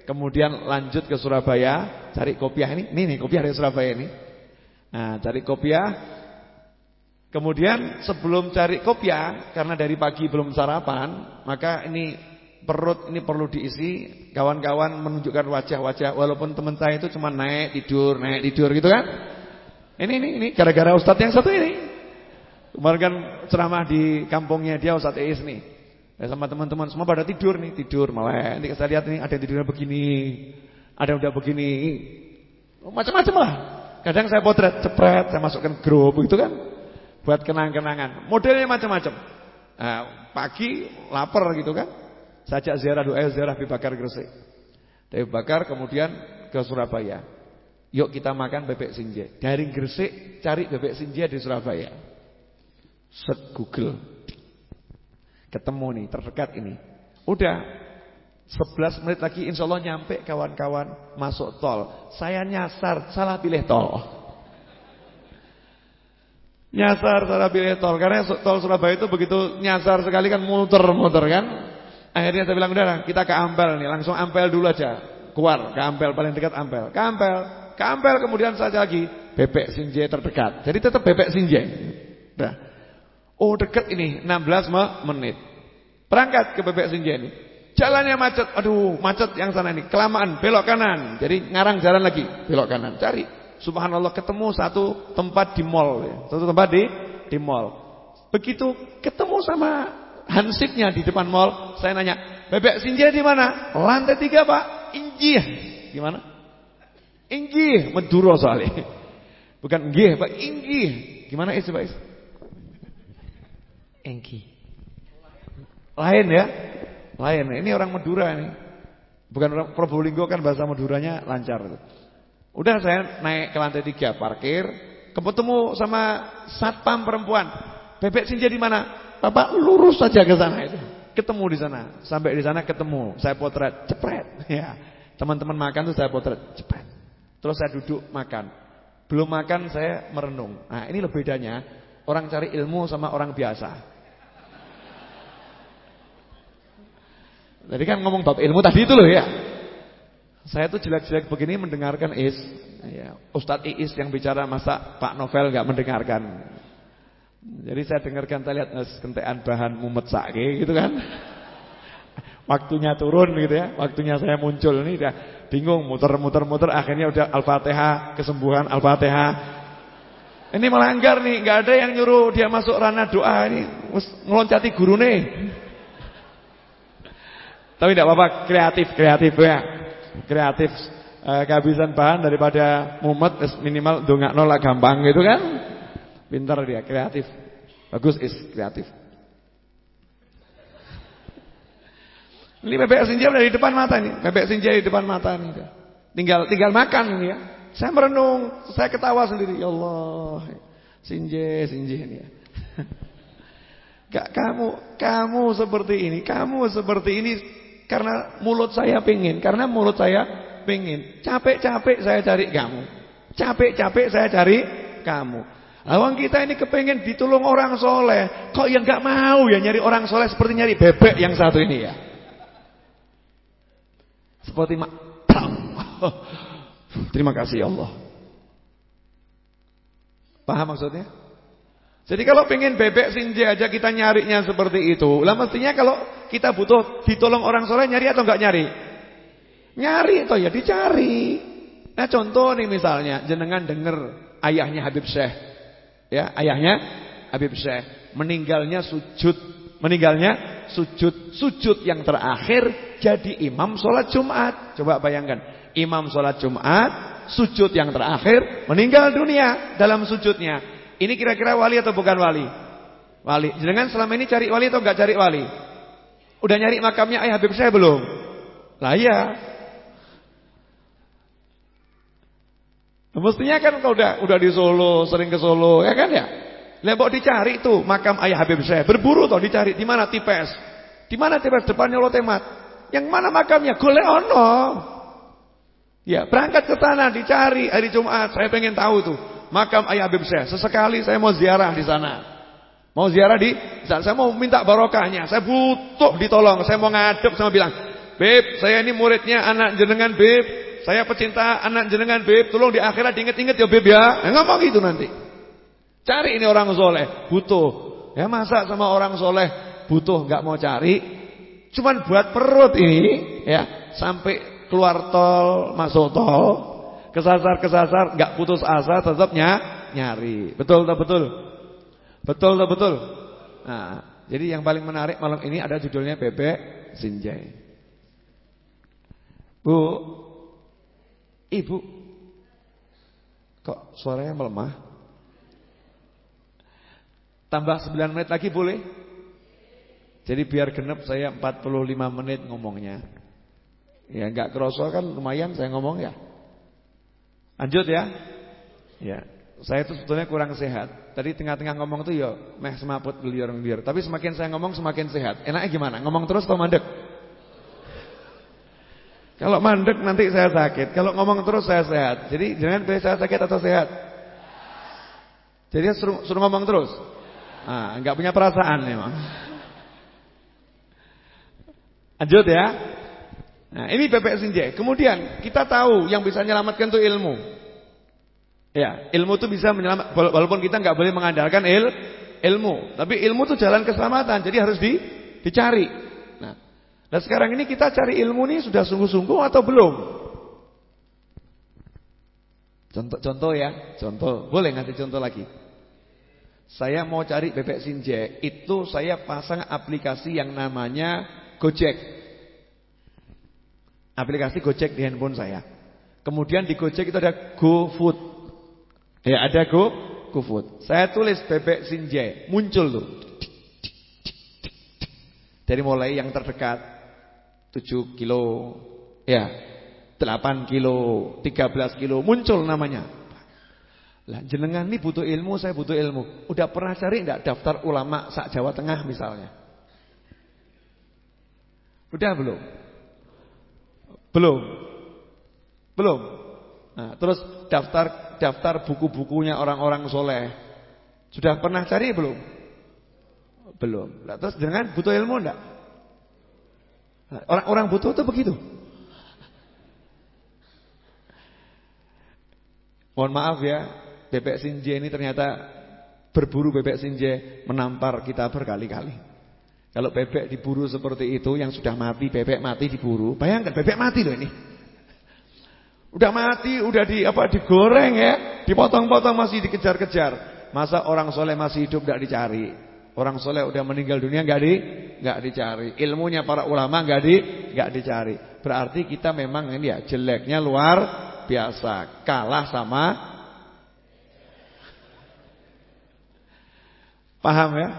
kemudian lanjut ke Surabaya, cari kopiah ini. Nih nih kopiah dari Surabaya ini. Nah, cari kopiah. Kemudian sebelum cari kopiah, karena dari pagi belum sarapan, maka ini perut ini perlu diisi, kawan-kawan menunjukkan wajah-wajah walaupun teman saya itu cuma naik tidur, naik tidur gitu kan. Ini ini ini gara-gara ustadz yang satu ini. Kemarin kan ceramah di kampungnya dia Ustaz Eis nih. Ya, sama teman-teman semua pada tidur nih, tidur malah. Nanti saya lihat nih ada yang tidurnya begini, ada yang udah begini. Macam-macam lah. Kadang saya potret, cepret, saya masukkan grup gitu kan. Buat kenang-kenangan. Modelnya macam-macam. Nah, pagi lapar gitu kan. Saya ajak ziarah doa ziarah Abi Bakar Gresik. Dari Bakar kemudian ke Surabaya. Yuk kita makan bebek sinje. Dari Gresik cari bebek sinje di Surabaya. Set Google. Ketemu nih, terdekat ini. Udah 11 menit lagi insya Allah nyampe kawan-kawan masuk tol. Saya nyasar, salah pilih tol. Nyasar, salah pilih tol. Karena tol Surabaya itu begitu nyasar sekali kan muter-muter kan. Akhirnya saya bilang udah kita ke Ampel nih, langsung Ampel dulu aja. Keluar ke Ampel, paling dekat Ampel. Ke Ampel, ke Ampel kemudian saja lagi bebek sinje terdekat. Jadi tetap bebek sinje. Udah. Oh dekat ini 16 menit. Berangkat ke Bebek Sinjani. Jalannya macet. Aduh, macet yang sana ini. Kelamaan, belok kanan. Jadi ngarang jalan lagi, belok kanan. Cari. Subhanallah ketemu satu tempat di mall ya. Satu tempat di di mall. Begitu ketemu sama hansipnya di depan mall, saya nanya, "Bebek Sinjai di mana?" "Lantai tiga Pak." "Injih." Gimana? Injih, Madura soalnya. Bukan nggih, Pak, injih. Gimana is, Pak is? Engki. Lain ya? Lain. Ini orang Madura ini. Bukan orang Probolinggo kan bahasa Maduranya lancar. Udah saya naik ke lantai tiga parkir, ketemu sama satpam perempuan. Bebek Sinja di mana? Bapak lurus saja ke sana itu. Ketemu di sana. Sampai di sana ketemu. Saya potret, cepret. Ya. Teman-teman makan tuh saya potret, cepret. Terus saya duduk makan. Belum makan saya merenung. Nah, ini lebih bedanya orang cari ilmu sama orang biasa. Tadi kan ngomong bab ilmu tadi itu loh ya. Saya tuh jelek-jelek begini mendengarkan Is, ya, Ustadz Iis yang bicara masa Pak Novel nggak mendengarkan. Jadi saya dengarkan, saya lihat kentean bahan mumet sake gitu kan. Waktunya turun gitu ya, waktunya saya muncul ini udah bingung muter-muter-muter akhirnya udah Al-Fatihah, kesembuhan Al-Fatihah. Ini melanggar nih, nggak ada yang nyuruh dia masuk ranah doa ini, ngeloncati guru nih. Tapi tidak apa-apa, kreatif, kreatif ya. Kreatif eh, kehabisan bahan daripada mumet minimal dongak nolak gampang gitu kan. Pintar dia, kreatif. Bagus is kreatif. Ini bebek sinja dari depan mata ini. Bebek sinja di depan mata ini. Tinggal tinggal makan ini ya. Saya merenung, saya ketawa sendiri. Ya Allah. Sinje, sinje ini ya. Gak kamu, kamu seperti ini, kamu seperti ini karena mulut saya pengen, karena mulut saya pengen. Capek-capek saya cari kamu. Capek-capek saya cari kamu. Awang kita ini kepengen ditolong orang soleh. Kok yang gak mau ya nyari orang soleh seperti nyari bebek yang satu ini ya. Seperti mak. Terima kasih ya Allah. Paham maksudnya? Jadi kalau pengen bebek sinje aja kita nyarinya seperti itu. Lah mestinya kalau kita butuh ditolong orang soleh nyari atau enggak nyari? Nyari atau ya dicari. Nah contoh nih misalnya jenengan dengar ayahnya Habib Syekh. Ya, ayahnya Habib Syekh meninggalnya sujud, meninggalnya sujud, sujud yang terakhir jadi imam sholat Jumat. Coba bayangkan, imam sholat Jumat, sujud yang terakhir meninggal dunia dalam sujudnya. Ini kira-kira wali atau bukan wali? Wali. Jangan selama ini cari wali atau enggak cari wali? Udah nyari makamnya ayah Habib saya belum? Lah iya. Mestinya kan kalau udah udah di Solo, sering ke Solo, ya kan ya? Lah dicari tuh makam ayah Habib saya. Berburu toh dicari di mana tipes? Di mana tipes depannya lo temat? Yang mana makamnya? Golek ono. Ya, berangkat ke sana dicari hari Jumat. Saya pengen tahu tuh makam ayah Habib saya. Sesekali saya mau ziarah di sana. Mau ziarah di. Saya mau minta barokahnya. Saya butuh ditolong. Saya mau ngadep sama bilang, "Beb, saya ini muridnya anak jenengan, Beb. Saya pecinta anak jenengan, Beb. Tolong di akhirat inget-inget ya, Beb ya." Enggak mau gitu nanti. Cari ini orang soleh, butuh. Ya masa sama orang soleh butuh nggak mau cari, cuman buat perut ini, ya sampai keluar tol, masuk tol, Kesasar-kesasar nggak putus asa tetapnya nyari. Betul tak betul? Betul atau betul? Nah, jadi yang paling menarik malam ini ada judulnya bebek sinjai. Bu, ibu, kok suaranya melemah? Tambah 9 menit lagi boleh? Jadi biar genep saya 45 menit ngomongnya. Ya nggak kerosol kan lumayan saya ngomong ya. Lanjut ya. Ya. Saya itu sebetulnya kurang sehat. Tadi tengah-tengah ngomong tuh ya meh semaput gelior-gelior. Tapi semakin saya ngomong semakin sehat. Enaknya gimana? Ngomong terus atau mandek? Kalau mandek nanti saya sakit. Kalau ngomong terus saya sehat. Jadi jangan pilih saya sakit atau sehat. Jadi suruh, suruh ngomong terus. Ah, enggak punya perasaan memang. Lanjut ya. Nah, ini bebek sinjai. Kemudian kita tahu yang bisa menyelamatkan itu ilmu. Ya, ilmu itu bisa menyelamat walaupun kita nggak boleh mengandalkan il, ilmu, tapi ilmu itu jalan keselamatan, jadi harus di, dicari. Nah, sekarang ini kita cari ilmu ini sudah sungguh-sungguh atau belum? Contoh-contoh ya, contoh. Boleh ngasih contoh lagi? Saya mau cari bebek sinje, itu saya pasang aplikasi yang namanya Gojek. Aplikasi Gojek di handphone saya. Kemudian di Gojek itu ada GoFood. Ya ada go GoFood. Saya tulis bebek sinjai, muncul tuh. Dari mulai yang terdekat 7 kilo, ya 8 kilo, 13 kilo, muncul namanya. Lah jenengan ini butuh ilmu, saya butuh ilmu. Udah pernah cari enggak daftar ulama sak Jawa Tengah misalnya? Udah belum? Belum. Belum. Nah, terus daftar daftar buku-bukunya orang-orang soleh. Sudah pernah cari belum? Belum. Nah, terus dengan butuh ilmu enggak? Orang-orang butuh itu begitu. Mohon maaf ya, bebek sinje ini ternyata berburu bebek sinje menampar kita berkali-kali. Kalau bebek diburu seperti itu yang sudah mati, bebek mati diburu. Bayangkan bebek mati loh ini. Udah mati, udah di apa digoreng ya, dipotong-potong masih dikejar-kejar. Masa orang soleh masih hidup tidak dicari? Orang soleh udah meninggal dunia nggak di nggak dicari. Ilmunya para ulama nggak di nggak dicari. Berarti kita memang ini ya jeleknya luar biasa, kalah sama Paham ya?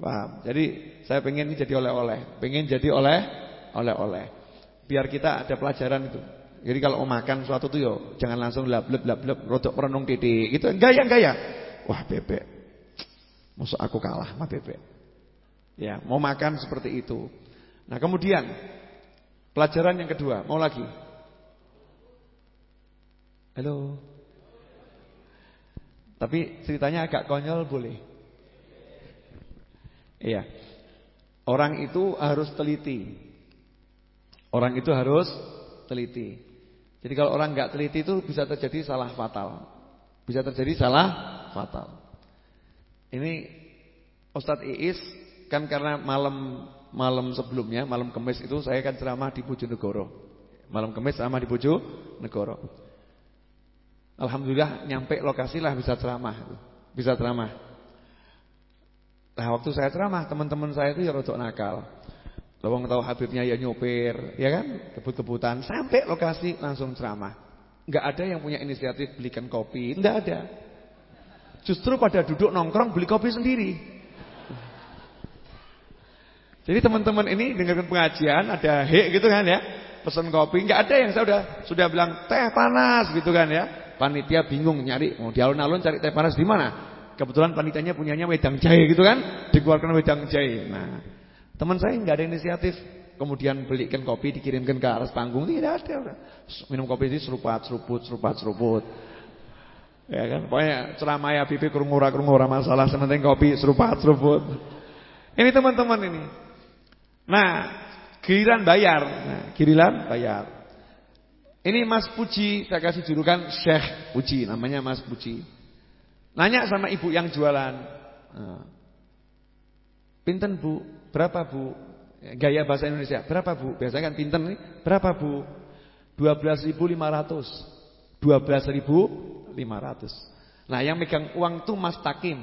Paham. Jadi saya pengen ini jadi oleh-oleh, pengen jadi oleh oleh-oleh. Biar kita ada pelajaran itu. Jadi kalau mau makan suatu tuh yo jangan langsung lap lap rodok merenung titik gitu. Gaya gaya. Wah bebek. Masuk aku kalah sama bebek. Ya, mau makan seperti itu. Nah, kemudian pelajaran yang kedua, mau lagi? Halo. Tapi ceritanya agak konyol boleh. Iya. Orang itu harus teliti. Orang itu harus teliti. Jadi kalau orang nggak teliti itu bisa terjadi salah fatal. Bisa terjadi salah fatal. Ini Ustadz Iis kan karena malam malam sebelumnya, malam kemis itu saya kan ceramah di Bojonegoro. Malam kemis ceramah di Bojonegoro. Alhamdulillah nyampe lokasi lah bisa ceramah. Bisa ceramah. Nah waktu saya ceramah teman-teman saya itu ya rodok nakal. Lawang tahu Habibnya ya nyopir, ya kan? Kebut-kebutan sampai lokasi langsung ceramah. Enggak ada yang punya inisiatif belikan kopi, enggak ada. Justru pada duduk nongkrong beli kopi sendiri. Jadi teman-teman ini dengarkan pengajian ada he gitu kan ya, pesan kopi, enggak ada yang saya sudah sudah bilang teh panas gitu kan ya. Panitia bingung nyari, mau di alun-alun cari teh panas di mana? Kebetulan panitianya punyanya wedang jahe gitu kan, dikeluarkan wedang jahe. Nah, Teman saya nggak ada inisiatif. Kemudian belikan kopi dikirimkan ke atas panggung tidak ada. Minum kopi ini serupat, seruput, serupat, seruput. Ya kan, pokoknya ceramah ya pipi kerungura kerungura masalah sementing kopi serupat, seruput. Ini teman-teman ini. Nah, giliran bayar. Nah, giliran bayar. Ini Mas Puji, saya kasih julukan Syekh Puji, namanya Mas Puji. Nanya sama ibu yang jualan. Nah, Pinten Bu, Berapa bu? Gaya bahasa Indonesia. Berapa bu? Biasanya kan pinter nih. Berapa bu? 12.500. 12.500. Nah yang megang uang tuh Mas Takim.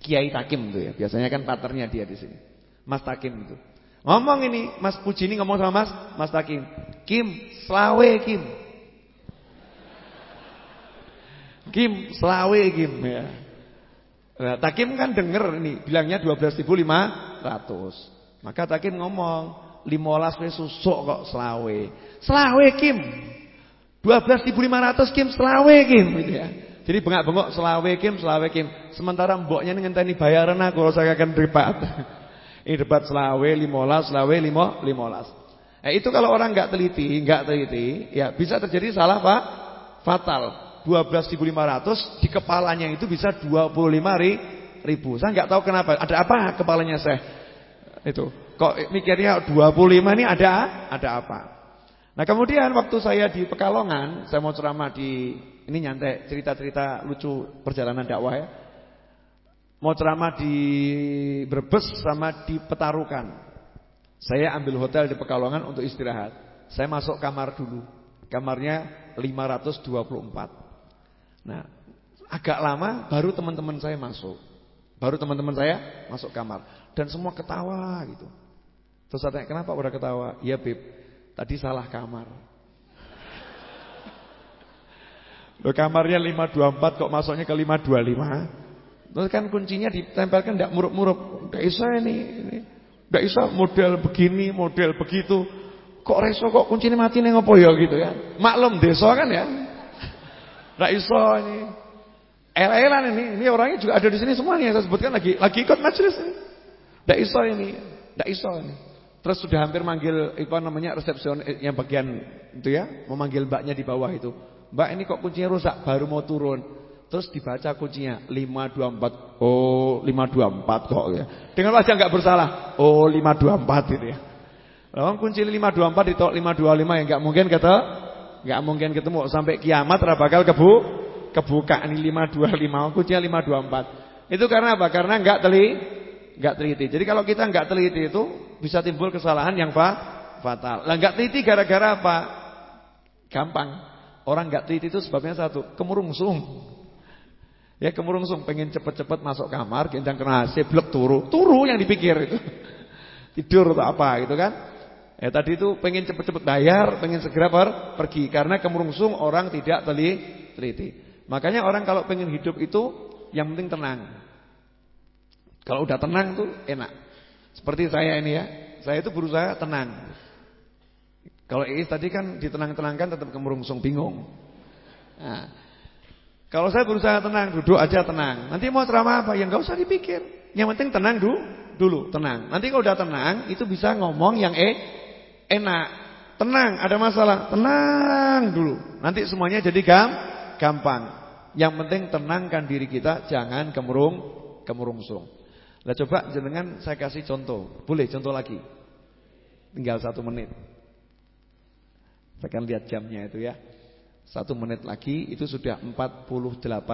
Kiai Takim tuh ya. Biasanya kan paternya dia di sini. Mas Takim itu. Ngomong ini, Mas Puji ini ngomong sama Mas, Mas Takim. Kim, selawe Kim. Kim, selawe Kim ya. Nah, Takim kan denger ini, bilangnya 12.500. Maka Takim ngomong, 15 wis susuk kok selawe. Selawe Kim. 12.500 Kim selawe Kim gitu ya. Jadi bengak-bengok selawe Kim, selawe Kim. Sementara mboknya ngenteni bayaran aku kalau saya akan debat. Ini debat selawe 15, selawe 5, 15. Eh itu kalau orang enggak teliti, enggak teliti, ya bisa terjadi salah Pak. Fatal. 12.500 di kepalanya itu bisa 25 ribu. Saya enggak tahu kenapa. Ada apa kepalanya saya? Itu. Kok mikirnya 25 ini ada ada apa? Nah, kemudian waktu saya di Pekalongan, saya mau ceramah di ini nyantai cerita-cerita lucu perjalanan dakwah ya. Mau ceramah di Brebes sama di Petarukan. Saya ambil hotel di Pekalongan untuk istirahat. Saya masuk kamar dulu. Kamarnya 524. Nah, agak lama baru teman-teman saya masuk. Baru teman-teman saya masuk kamar dan semua ketawa gitu. Terus saya tanya, "Kenapa udah ketawa?" "Ya, Beb, tadi salah kamar." Loh kamarnya 524 kok masuknya ke 525? Terus kan kuncinya ditempelkan tidak murup-murup. Tidak bisa ini. Tidak bisa model begini, model begitu. Kok reso kok kuncinya mati nih ngopo ya gitu ya. Maklum desa kan ya. Tidak bisa ini. El-elan ini, ini orangnya juga ada di sini semua nih saya sebutkan lagi, lagi ikut majelis ini. Tidak bisa ini, tidak bisa ini. Terus sudah hampir manggil apa namanya resepsion eh, yang bagian itu ya, memanggil mbaknya di bawah itu. Mbak ini kok kuncinya rusak, baru mau turun. Terus dibaca kuncinya 524. Oh, 524 kok ya. Dengan wajah enggak bersalah. Oh, 524 itu ya. Lawan kunci 524 ditolak 525 ya enggak mungkin kata enggak mungkin ketemu sampai kiamat ora bakal kebu kebuka ini 525 kuncinya 524. Itu karena apa? Karena enggak teli enggak teliti. Jadi kalau kita enggak teliti itu bisa timbul kesalahan yang fa fatal. Lah enggak teliti gara-gara apa? Gampang. Orang enggak teliti itu sebabnya satu, kemurungsung. Ya kemurungsung pengen cepet-cepet masuk kamar, gendang kena AC, blek turu. Turu yang dipikir itu. Tidur atau apa gitu kan. Ya tadi itu pengen cepet-cepet bayar, pengen segera per, pergi karena kemurungsung orang tidak teli, teliti. Makanya orang kalau pengen hidup itu yang penting tenang. Kalau udah tenang tuh enak. Seperti saya ini ya. Saya itu berusaha tenang. Kalau Iis tadi kan ditenang-tenangkan tetap kemurungsung bingung. Nah, kalau saya berusaha tenang, duduk aja tenang. Nanti mau ceramah apa? Ya enggak usah dipikir. Yang penting tenang dulu, dulu tenang. Nanti kalau udah tenang, itu bisa ngomong yang eh enak. Tenang, ada masalah, tenang dulu. Nanti semuanya jadi gam, gampang. Yang penting tenangkan diri kita, jangan kemurung, kemurungsung. Nah coba jenengan saya kasih contoh. Boleh contoh lagi. Tinggal satu menit. Saya akan lihat jamnya itu ya. Satu menit lagi itu sudah 48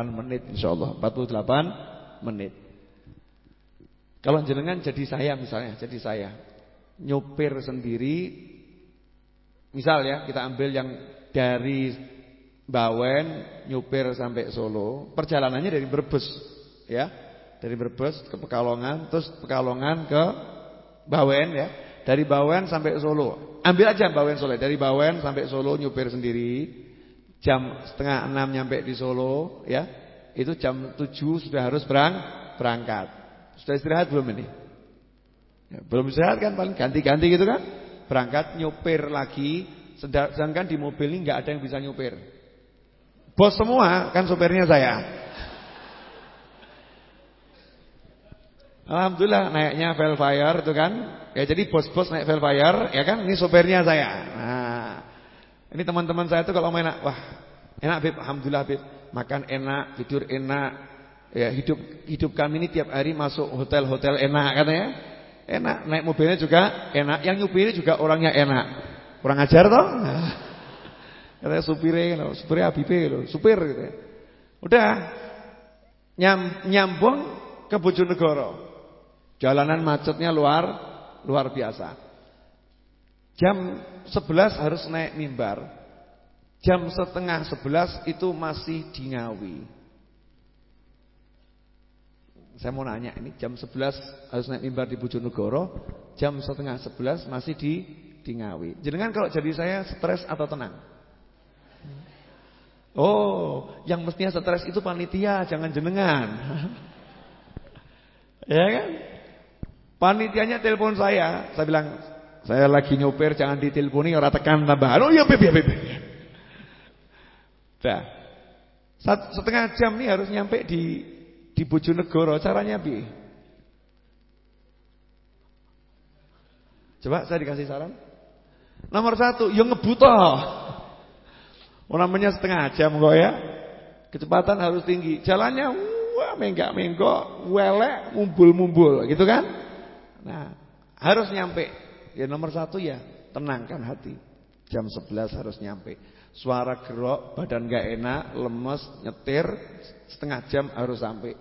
menit insya Allah 48 menit Kalau jenengan jadi saya misalnya Jadi saya Nyopir sendiri Misal ya kita ambil yang dari Bawen Nyopir sampai Solo Perjalanannya dari Brebes ya Dari Brebes ke Pekalongan Terus Pekalongan ke Bawen ya. Dari Bawen sampai Solo. Ambil aja Bawen Solo. Dari Bawen sampai Solo nyopir sendiri. Jam setengah enam nyampe di Solo ya. Itu jam tujuh sudah harus berang, berangkat. Sudah istirahat belum ini? Ya, belum istirahat kan paling ganti-ganti gitu kan. Berangkat nyopir lagi. Sedangkan di mobil ini nggak ada yang bisa nyopir bos semua kan sopirnya saya Alhamdulillah naiknya Velfire itu kan ya jadi bos-bos naik Velfire ya kan ini sopirnya saya nah ini teman-teman saya itu kalau main wah enak Bib, alhamdulillah Bib. Makan enak, tidur enak. Ya, hidup hidup kami ini tiap hari masuk hotel-hotel enak katanya. Enak, naik mobilnya juga enak. Yang nyupiri juga orangnya enak. Kurang ajar toh? Katanya gitu, supirnya Habibe gitu, supir gitu. Udah nyam, nyambung ke Bojonegoro. Jalanan macetnya luar luar biasa. Jam 11 harus naik mimbar. Jam setengah 11 itu masih di Ngawi. Saya mau nanya ini jam 11 harus naik mimbar di Bojonegoro, jam setengah 11 masih di di Ngawi. Jenengan kalau jadi saya stres atau tenang? Oh, yang mestinya stres itu panitia, jangan jenengan. ya kan? Panitianya telepon saya, saya bilang, saya lagi nyopir, jangan diteleponi, orang tekan tambahan. Oh iya, beb, beb, beb. Dah. Setengah jam nih harus nyampe di di Bojonegoro caranya bi. Coba saya dikasih saran. Nomor satu, yang ngebuto. Oh, namanya setengah jam kok ya. Kecepatan harus tinggi. Jalannya wah menggak-menggok, welek, mumbul-mumbul gitu kan. Nah, harus nyampe. Ya nomor satu ya, tenangkan hati. Jam 11 harus nyampe. Suara gerok, badan gak enak, lemes, nyetir, setengah jam harus sampai.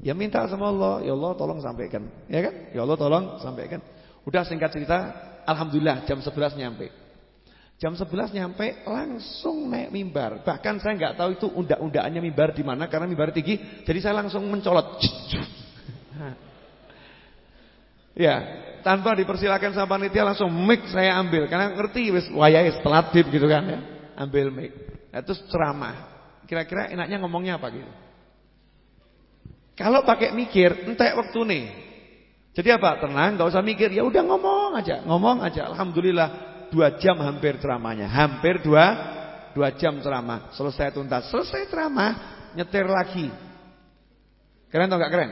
Ya minta sama Allah, ya Allah tolong sampaikan. Ya kan? Ya Allah tolong sampaikan. Udah singkat cerita, alhamdulillah jam 11 nyampe. Jam 11 nyampe langsung naik mimbar. Bahkan saya nggak tahu itu undak-undakannya mimbar di mana karena mimbar tinggi. Jadi saya langsung mencolot. Ya, tanpa dipersilakan sama panitia langsung mic saya ambil karena ngerti wis wayahe telat gitu kan ya. Ambil mic. Nah, terus ceramah. Kira-kira enaknya ngomongnya apa gitu? Kalau pakai mikir, entek waktu nih. Jadi apa? Tenang, nggak usah mikir. Ya udah ngomong aja, ngomong aja. Alhamdulillah dua jam hampir ceramahnya, hampir dua dua jam ceramah. Selesai tuntas, selesai ceramah, nyetir lagi. Keren atau nggak keren?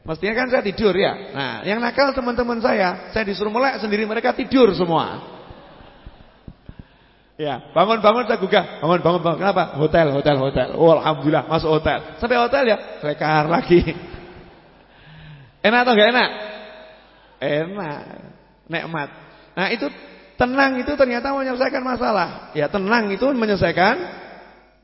Mestinya kan saya tidur ya. Nah, yang nakal teman-teman saya, saya disuruh melek sendiri mereka tidur semua. Ya, bangun-bangun saya gugah. Bangun, bangun. Kenapa? Hotel, hotel, hotel. Oh, alhamdulillah masuk hotel. Sampai hotel ya, lekar lagi. Enak atau enggak enak? Enak. Nikmat. Nah, itu tenang itu ternyata menyelesaikan masalah. Ya, tenang itu menyelesaikan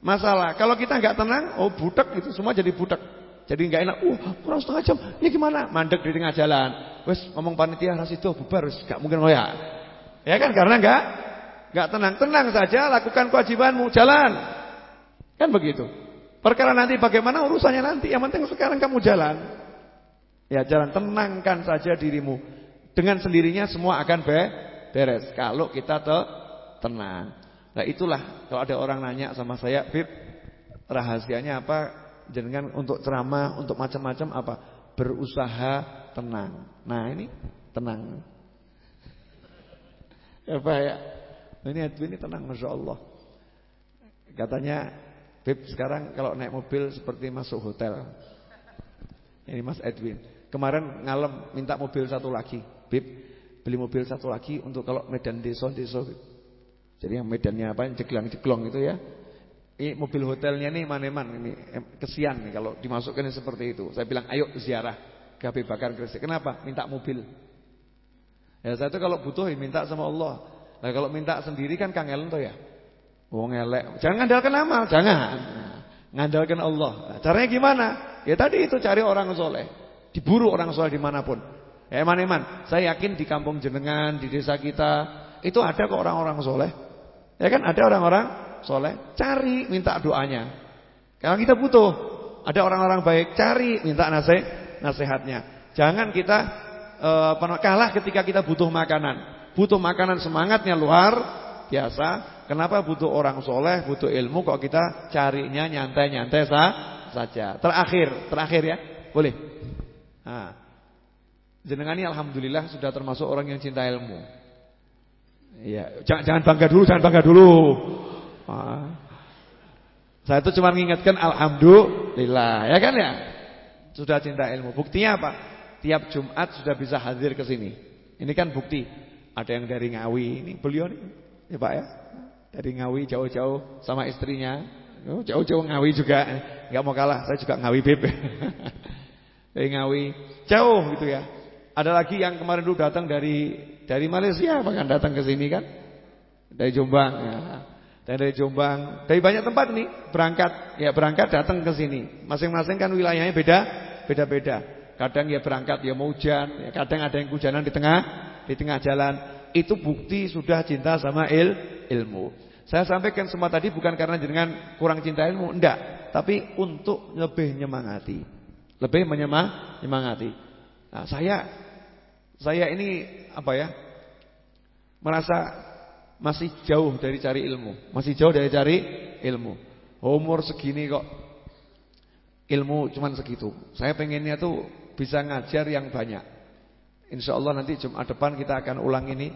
masalah. Kalau kita enggak tenang, oh budak itu semua jadi budak. Jadi enggak enak. Uh, kurang setengah jam. Ini gimana? Mandek di tengah jalan. Wes ngomong panitia ras itu bubar wis enggak mungkin ya. Ya kan karena enggak Gak tenang, tenang saja, lakukan kewajibanmu, jalan. Kan begitu. Perkara nanti bagaimana urusannya nanti, yang penting sekarang kamu jalan. Ya jalan, tenangkan saja dirimu. Dengan sendirinya semua akan be beres. Kalau kita te tenang. Nah itulah, kalau ada orang nanya sama saya, Bib, rahasianya apa? Jangan untuk ceramah, untuk macam-macam apa? Berusaha tenang. Nah ini, tenang. Apa ya? Ini Edwin ini tenang Masya Allah Katanya Bib sekarang kalau naik mobil seperti masuk hotel Ini Mas Edwin Kemarin ngalem minta mobil satu lagi Bib beli mobil satu lagi Untuk kalau medan desa-desa Jadi yang medannya apa Jeglang-jeglong itu ya Ini mobil hotelnya nih maneman ini Kesian nih kalau dimasukkan seperti itu Saya bilang ayo ziarah ke Bakar Gresik Kenapa? Minta mobil Ya saya itu kalau butuh ya minta sama Allah Nah kalau minta sendiri kan kangen tuh ya. Wong elek. Jangan ngandalkan amal, jangan. Ngandalkan Allah. Nah, caranya gimana? Ya tadi itu cari orang soleh. Diburu orang soleh di mana pun. Ya eman-eman. Saya yakin di kampung jenengan, di desa kita. Itu ada kok orang-orang soleh. Ya kan ada orang-orang soleh. Cari, minta doanya. Kalau kita butuh. Ada orang-orang baik. Cari, minta nasihat, nasihatnya. Jangan kita uh, kalah ketika kita butuh makanan. Butuh makanan semangatnya luar biasa. Kenapa butuh orang soleh, butuh ilmu kok kita carinya nyantai-nyantai sah, saja. Terakhir, terakhir ya. Boleh. Nah, ini alhamdulillah sudah termasuk orang yang cinta ilmu. Jangan, jangan bangga dulu, jangan bangga dulu. Nah, saya itu cuma mengingatkan alhamdulillah, ya kan ya? Sudah cinta ilmu. Buktinya apa? Tiap Jumat sudah bisa hadir ke sini. Ini kan bukti. Ada yang dari Ngawi, ini beliau nih, ya Pak ya. Dari Ngawi jauh-jauh sama istrinya. Oh, jauh-jauh Ngawi juga. Enggak mau kalah, saya juga Ngawi Beb. dari Ngawi, jauh gitu ya. Ada lagi yang kemarin dulu datang dari dari Malaysia bahkan datang ke sini kan. Dari Jombang ya. Dan dari Jombang, dari banyak tempat nih berangkat, ya berangkat datang ke sini. Masing-masing kan wilayahnya beda, beda-beda. Kadang ya berangkat ya mau hujan, ya kadang ada yang hujanan di tengah di tengah jalan itu bukti sudah cinta sama il, ilmu. Saya sampaikan semua tadi bukan karena jenengan kurang cinta ilmu, enggak, tapi untuk lebih nyemangati. Lebih menyemangati. Nah, saya saya ini apa ya? Merasa masih jauh dari cari ilmu, masih jauh dari cari ilmu. Umur segini kok ilmu cuman segitu. Saya pengennya tuh bisa ngajar yang banyak. Insya Allah nanti Jumat depan kita akan ulang ini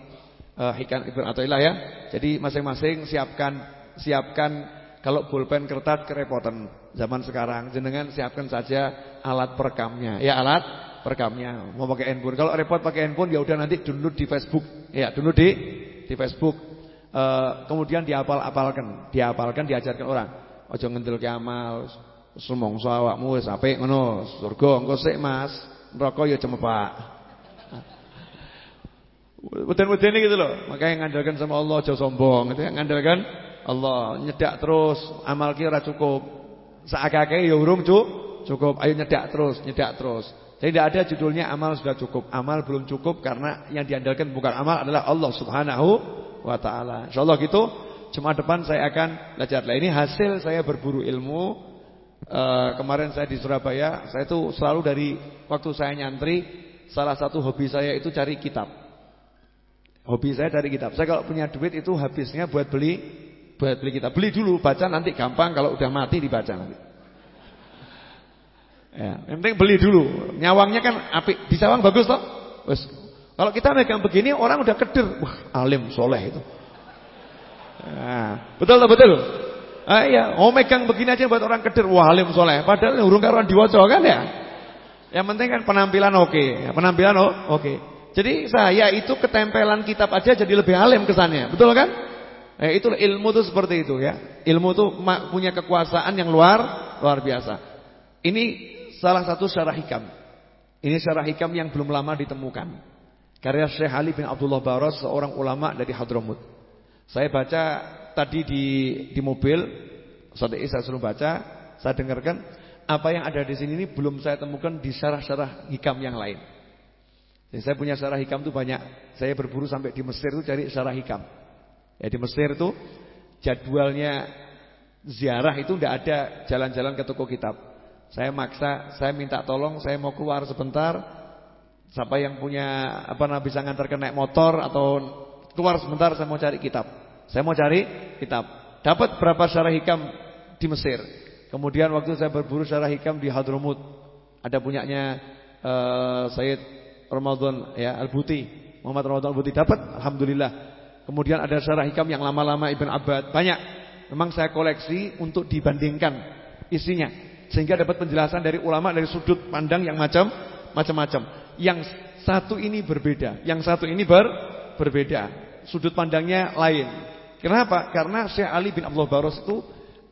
uh, hikam Ibn Athaillah ya. Jadi masing-masing siapkan siapkan kalau pulpen kertas kerepotan zaman sekarang jenengan siapkan saja alat perekamnya. Ya alat perekamnya. Mau pakai handphone. Kalau repot pakai handphone ya udah nanti download di Facebook. Ya, download di di Facebook. Uh, kemudian diapal-apalkan, diapalkan diajarkan orang. Ojo ngendelke amal, sumangsa awakmu wis apik ngono. Surga engko sik Mas. Neraka ya cemepak. Weden-weden gitu loh. Makanya ngandalkan sama Allah aja sombong gitu ya. Ngandalkan Allah nyedak terus amal ki ora cukup. Saakake ya urung cukup. Ayo nyedak terus, nyedak terus. Jadi tidak ada judulnya amal sudah cukup. Amal belum cukup karena yang diandalkan bukan amal adalah Allah Subhanahu wa taala. Insyaallah gitu. Cuma depan saya akan belajar. Lah ini hasil saya berburu ilmu. Uh, kemarin saya di Surabaya, saya itu selalu dari waktu saya nyantri, salah satu hobi saya itu cari kitab. Hobi saya cari kitab. Saya kalau punya duit itu habisnya buat beli buat beli kitab. Beli dulu, baca nanti gampang kalau udah mati dibaca nanti. Ya, yang penting beli dulu. Nyawangnya kan di sawang bagus toh? Wes. Kalau kita megang begini orang udah keder. Wah, alim soleh itu. Nah, betul tak betul? Ah iya, oh megang begini aja buat orang keder. Wah, alim soleh. Padahal urung karuan diwaca kan ya. Yang penting kan penampilan oke, okay. penampilan oh, oke. Okay. Jadi saya itu ketempelan kitab aja jadi lebih alim kesannya. Betul kan? Eh, itu ilmu tuh seperti itu ya. Ilmu tuh punya kekuasaan yang luar luar biasa. Ini salah satu syarah hikam. Ini syarah hikam yang belum lama ditemukan. Karya Syekh Ali bin Abdullah Baros, seorang ulama dari Hadramut. Saya baca tadi di di mobil, Ustaz saya suruh baca, saya dengarkan apa yang ada di sini ini belum saya temukan di syarah-syarah hikam yang lain. Jadi saya punya syarah hikam itu banyak. Saya berburu sampai di Mesir itu cari syarah hikam. Ya di Mesir itu jadwalnya ziarah itu tidak ada jalan-jalan ke toko kitab. Saya maksa, saya minta tolong, saya mau keluar sebentar. Siapa yang punya apa namanya bisa ngantarkan naik motor atau keluar sebentar saya mau cari kitab. Saya mau cari kitab. Dapat berapa syarah hikam di Mesir. Kemudian waktu saya berburu syarah hikam di Hadramut, ada punyanya uh, Sayyid Ramadan ya Al-Buti, Muhammad Ramadan Al-Buti dapat alhamdulillah. Kemudian ada syarah hikam yang lama-lama Ibn Abbad, banyak. Memang saya koleksi untuk dibandingkan isinya sehingga dapat penjelasan dari ulama dari sudut pandang yang macam macam-macam. Yang satu ini berbeda, yang satu ini ber, berbeda. Sudut pandangnya lain. Kenapa? Karena Syekh Ali bin Abdullah Baros itu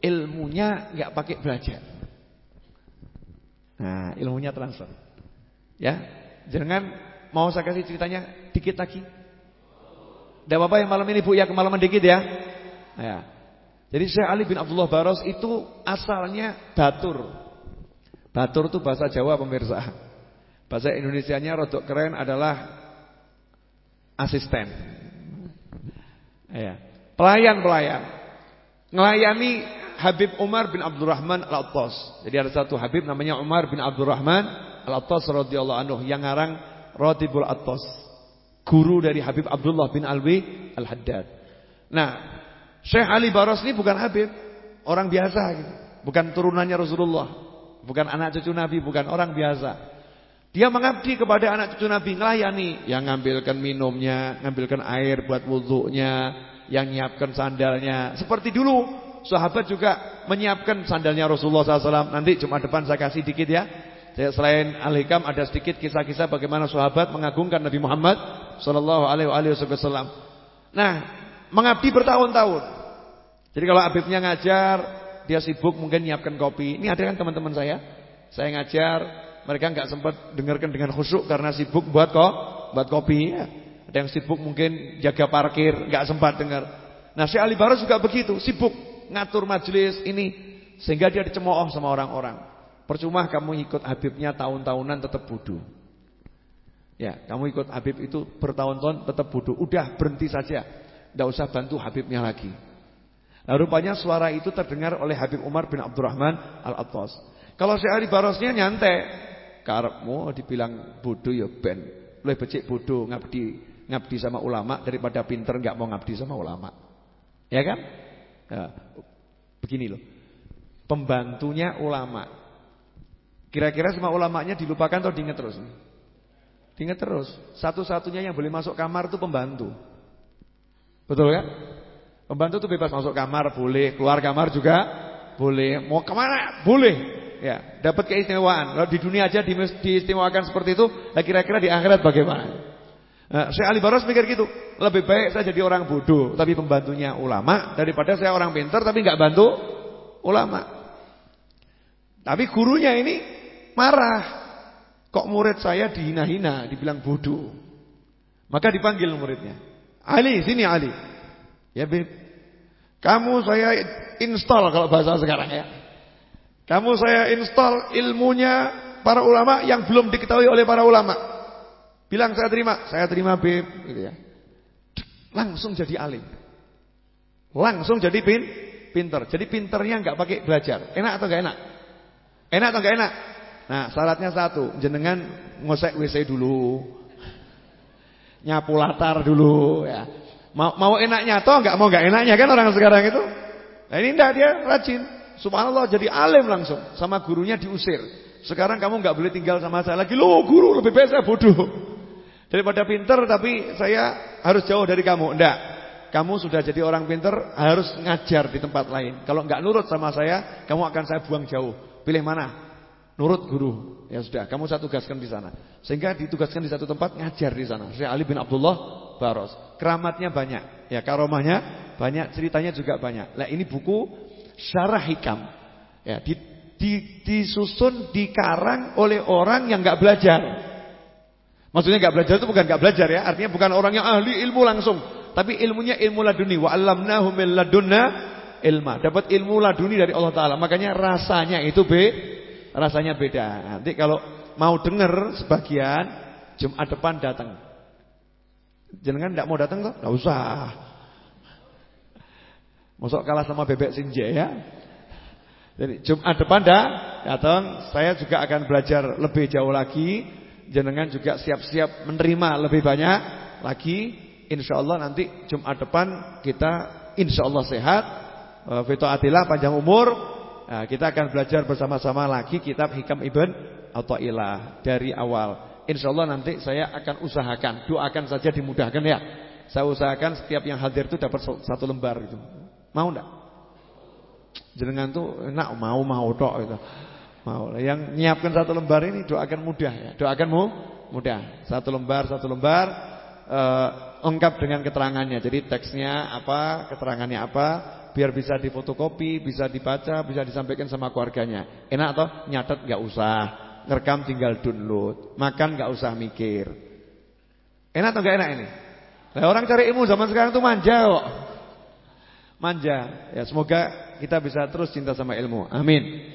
ilmunya nggak pakai belajar. Nah, ilmunya transfer. Ya. Jangan mau saya kasih ceritanya dikit lagi. Tidak apa-apa yang malam ini Bu ya kemalaman dikit ya. Ya. Jadi Syekh Ali bin Abdullah Baros itu asalnya Batur. Batur itu bahasa Jawa pemirsa. Bahasa Indonesianya rodok keren adalah asisten. Ya. Pelayan-pelayan. Ngelayani Habib Umar bin Abdurrahman Al-Attas. Jadi ada satu Habib namanya Umar bin Abdurrahman Al-Attas radhiyallahu anhu yang ngarang Ratibul Attas. Guru dari Habib Abdullah bin Alwi Al-Haddad. Nah, Syekh Ali Baros ini bukan Habib, orang biasa gitu. Bukan turunannya Rasulullah, bukan anak cucu Nabi, bukan orang biasa. Dia mengabdi kepada anak cucu Nabi, ngelayani, yang ngambilkan minumnya, ngambilkan air buat wudhunya, yang nyiapkan sandalnya. Seperti dulu, sahabat juga menyiapkan sandalnya Rasulullah SAW. Nanti cuma depan saya kasih dikit ya. Selain Al-Hikam ada sedikit kisah-kisah bagaimana sahabat mengagungkan Nabi Muhammad Sallallahu Alaihi Wasallam. Nah, mengabdi bertahun-tahun. Jadi kalau Habibnya ngajar, dia sibuk mungkin nyiapkan kopi. Ini ada kan teman-teman saya. Saya ngajar, mereka nggak sempat dengarkan dengan khusyuk karena sibuk buat kok, buat kopi. Ya. Ada yang sibuk mungkin jaga parkir, nggak sempat dengar. Nah, Syekh Ali Baros juga begitu, sibuk ngatur majelis ini sehingga dia dicemooh sama orang-orang. Percuma kamu ikut Habibnya tahun-tahunan tetap bodoh. Ya, kamu ikut Habib itu bertahun-tahun tetap bodoh. Udah berhenti saja. Tidak usah bantu Habibnya lagi. Nah, rupanya suara itu terdengar oleh Habib Umar bin Abdurrahman Al-Attas. Kalau si Ali Barosnya nyantai. Karepmu dibilang bodoh ya ben. Lebih becik bodoh ngabdi ngabdi sama ulama daripada pinter nggak mau ngabdi sama ulama. Ya kan? Ya, begini loh. Pembantunya ulama. Kira-kira semua ulamanya dilupakan atau diingat terus? Diingat terus. Satu-satunya yang boleh masuk kamar itu pembantu. Betul kan? Pembantu itu bebas masuk kamar, boleh. Keluar kamar juga boleh. Mau ke mana? Boleh. Ya, dapat keistimewaan. Kalau di dunia aja diistimewakan seperti itu, kira-kira di akhirat bagaimana? Nah, saya Ali Baros mikir gitu, lebih baik saya jadi orang bodoh tapi pembantunya ulama daripada saya orang pintar tapi nggak bantu ulama. Tapi gurunya ini marah. Kok murid saya dihina-hina, dibilang bodoh. Maka dipanggil muridnya. Ali, sini Ali. Ya, Beb. Kamu saya install kalau bahasa sekarang ya. Kamu saya install ilmunya para ulama yang belum diketahui oleh para ulama. Bilang saya terima, saya terima Beb gitu ya. Langsung jadi alim. Langsung jadi pin pinter. Jadi pinternya nggak pakai belajar. Enak atau nggak enak? Enak atau nggak enak? Nah, syaratnya satu, jenengan ngosek WC dulu. Nyapu latar dulu ya. Mau mau enaknya toh nggak mau nggak enaknya kan orang sekarang itu. Nah, ini enggak dia rajin. Subhanallah jadi alim langsung sama gurunya diusir. Sekarang kamu nggak boleh tinggal sama saya lagi. Loh, guru lebih baik saya bodoh. Daripada pinter tapi saya harus jauh dari kamu. Enggak. Kamu sudah jadi orang pinter harus ngajar di tempat lain. Kalau nggak nurut sama saya, kamu akan saya buang jauh. Pilih mana? Nurut guru. Ya sudah, kamu saya tugaskan di sana. Sehingga ditugaskan di satu tempat ngajar di sana. Saya Ali bin Abdullah Baros. Keramatnya banyak. Ya, karomahnya banyak, ceritanya juga banyak. Nah, ini buku syarah hikam. Ya, di, di, disusun, dikarang oleh orang yang nggak belajar. Maksudnya nggak belajar itu bukan nggak belajar ya, artinya bukan orang yang ahli ilmu langsung, tapi ilmunya ilmu laduni. Wa 'allamnahu min ladunna ilma. Dapat ilmu laduni dari Allah taala. Makanya rasanya itu be rasanya beda. Nanti kalau mau dengar sebagian Jumat depan datang. Jangan nggak mau datang kok? Enggak usah. Masuk kalah sama bebek sinje ya. Jadi Jumat depan dah datang, saya juga akan belajar lebih jauh lagi. Jenengan juga siap-siap menerima lebih banyak lagi. Insya Allah nanti Jumat depan kita insya Allah sehat. Fito atilah panjang umur. Nah, kita akan belajar bersama-sama lagi kitab Hikam Ibn Ilah dari awal. Insya Allah nanti saya akan usahakan, doakan saja dimudahkan ya. Saya usahakan setiap yang hadir itu dapat satu lembar gitu. Mau enggak? Jenengan tuh enak mau-mau tok itu. Mau. Yang nyiapkan satu lembar ini doakan mudah ya. Doakan mu mudah. Satu lembar, satu lembar uh, lengkap dengan keterangannya. Jadi teksnya apa, keterangannya apa, biar bisa difotokopi, bisa dibaca, bisa disampaikan sama keluarganya. Enak atau nyatet nggak usah, ngerekam tinggal download, makan nggak usah mikir. Enak atau nggak enak ini? Nah, orang cari ilmu zaman sekarang tuh manja kok manja. Ya, semoga kita bisa terus cinta sama ilmu. Amin.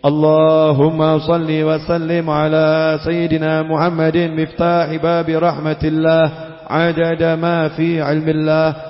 Allahumma salli wa sallim ala sayyidina Muhammadin miftahi babi rahmatillah adada ma fi ilmillah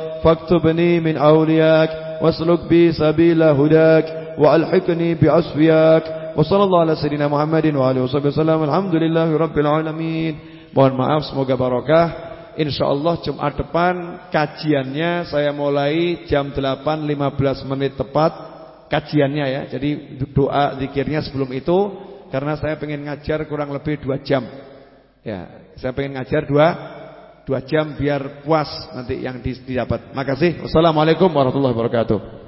فاكتبني من أولياك واسلك بي سبيل هداك وألحقني بأصفياك وصلى الله على سيدنا محمد وآله وصحبه وسلم الحمد لله رب العالمين mohon maaf semoga barokah InsyaAllah Jumat depan kajiannya saya mulai jam 8.15 menit tepat kajiannya ya. Jadi doa zikirnya sebelum itu karena saya pengen ngajar kurang lebih dua jam. Ya, saya pengen ngajar dua Dua jam biar puas nanti yang didapat. Makasih. Wassalamualaikum warahmatullahi wabarakatuh.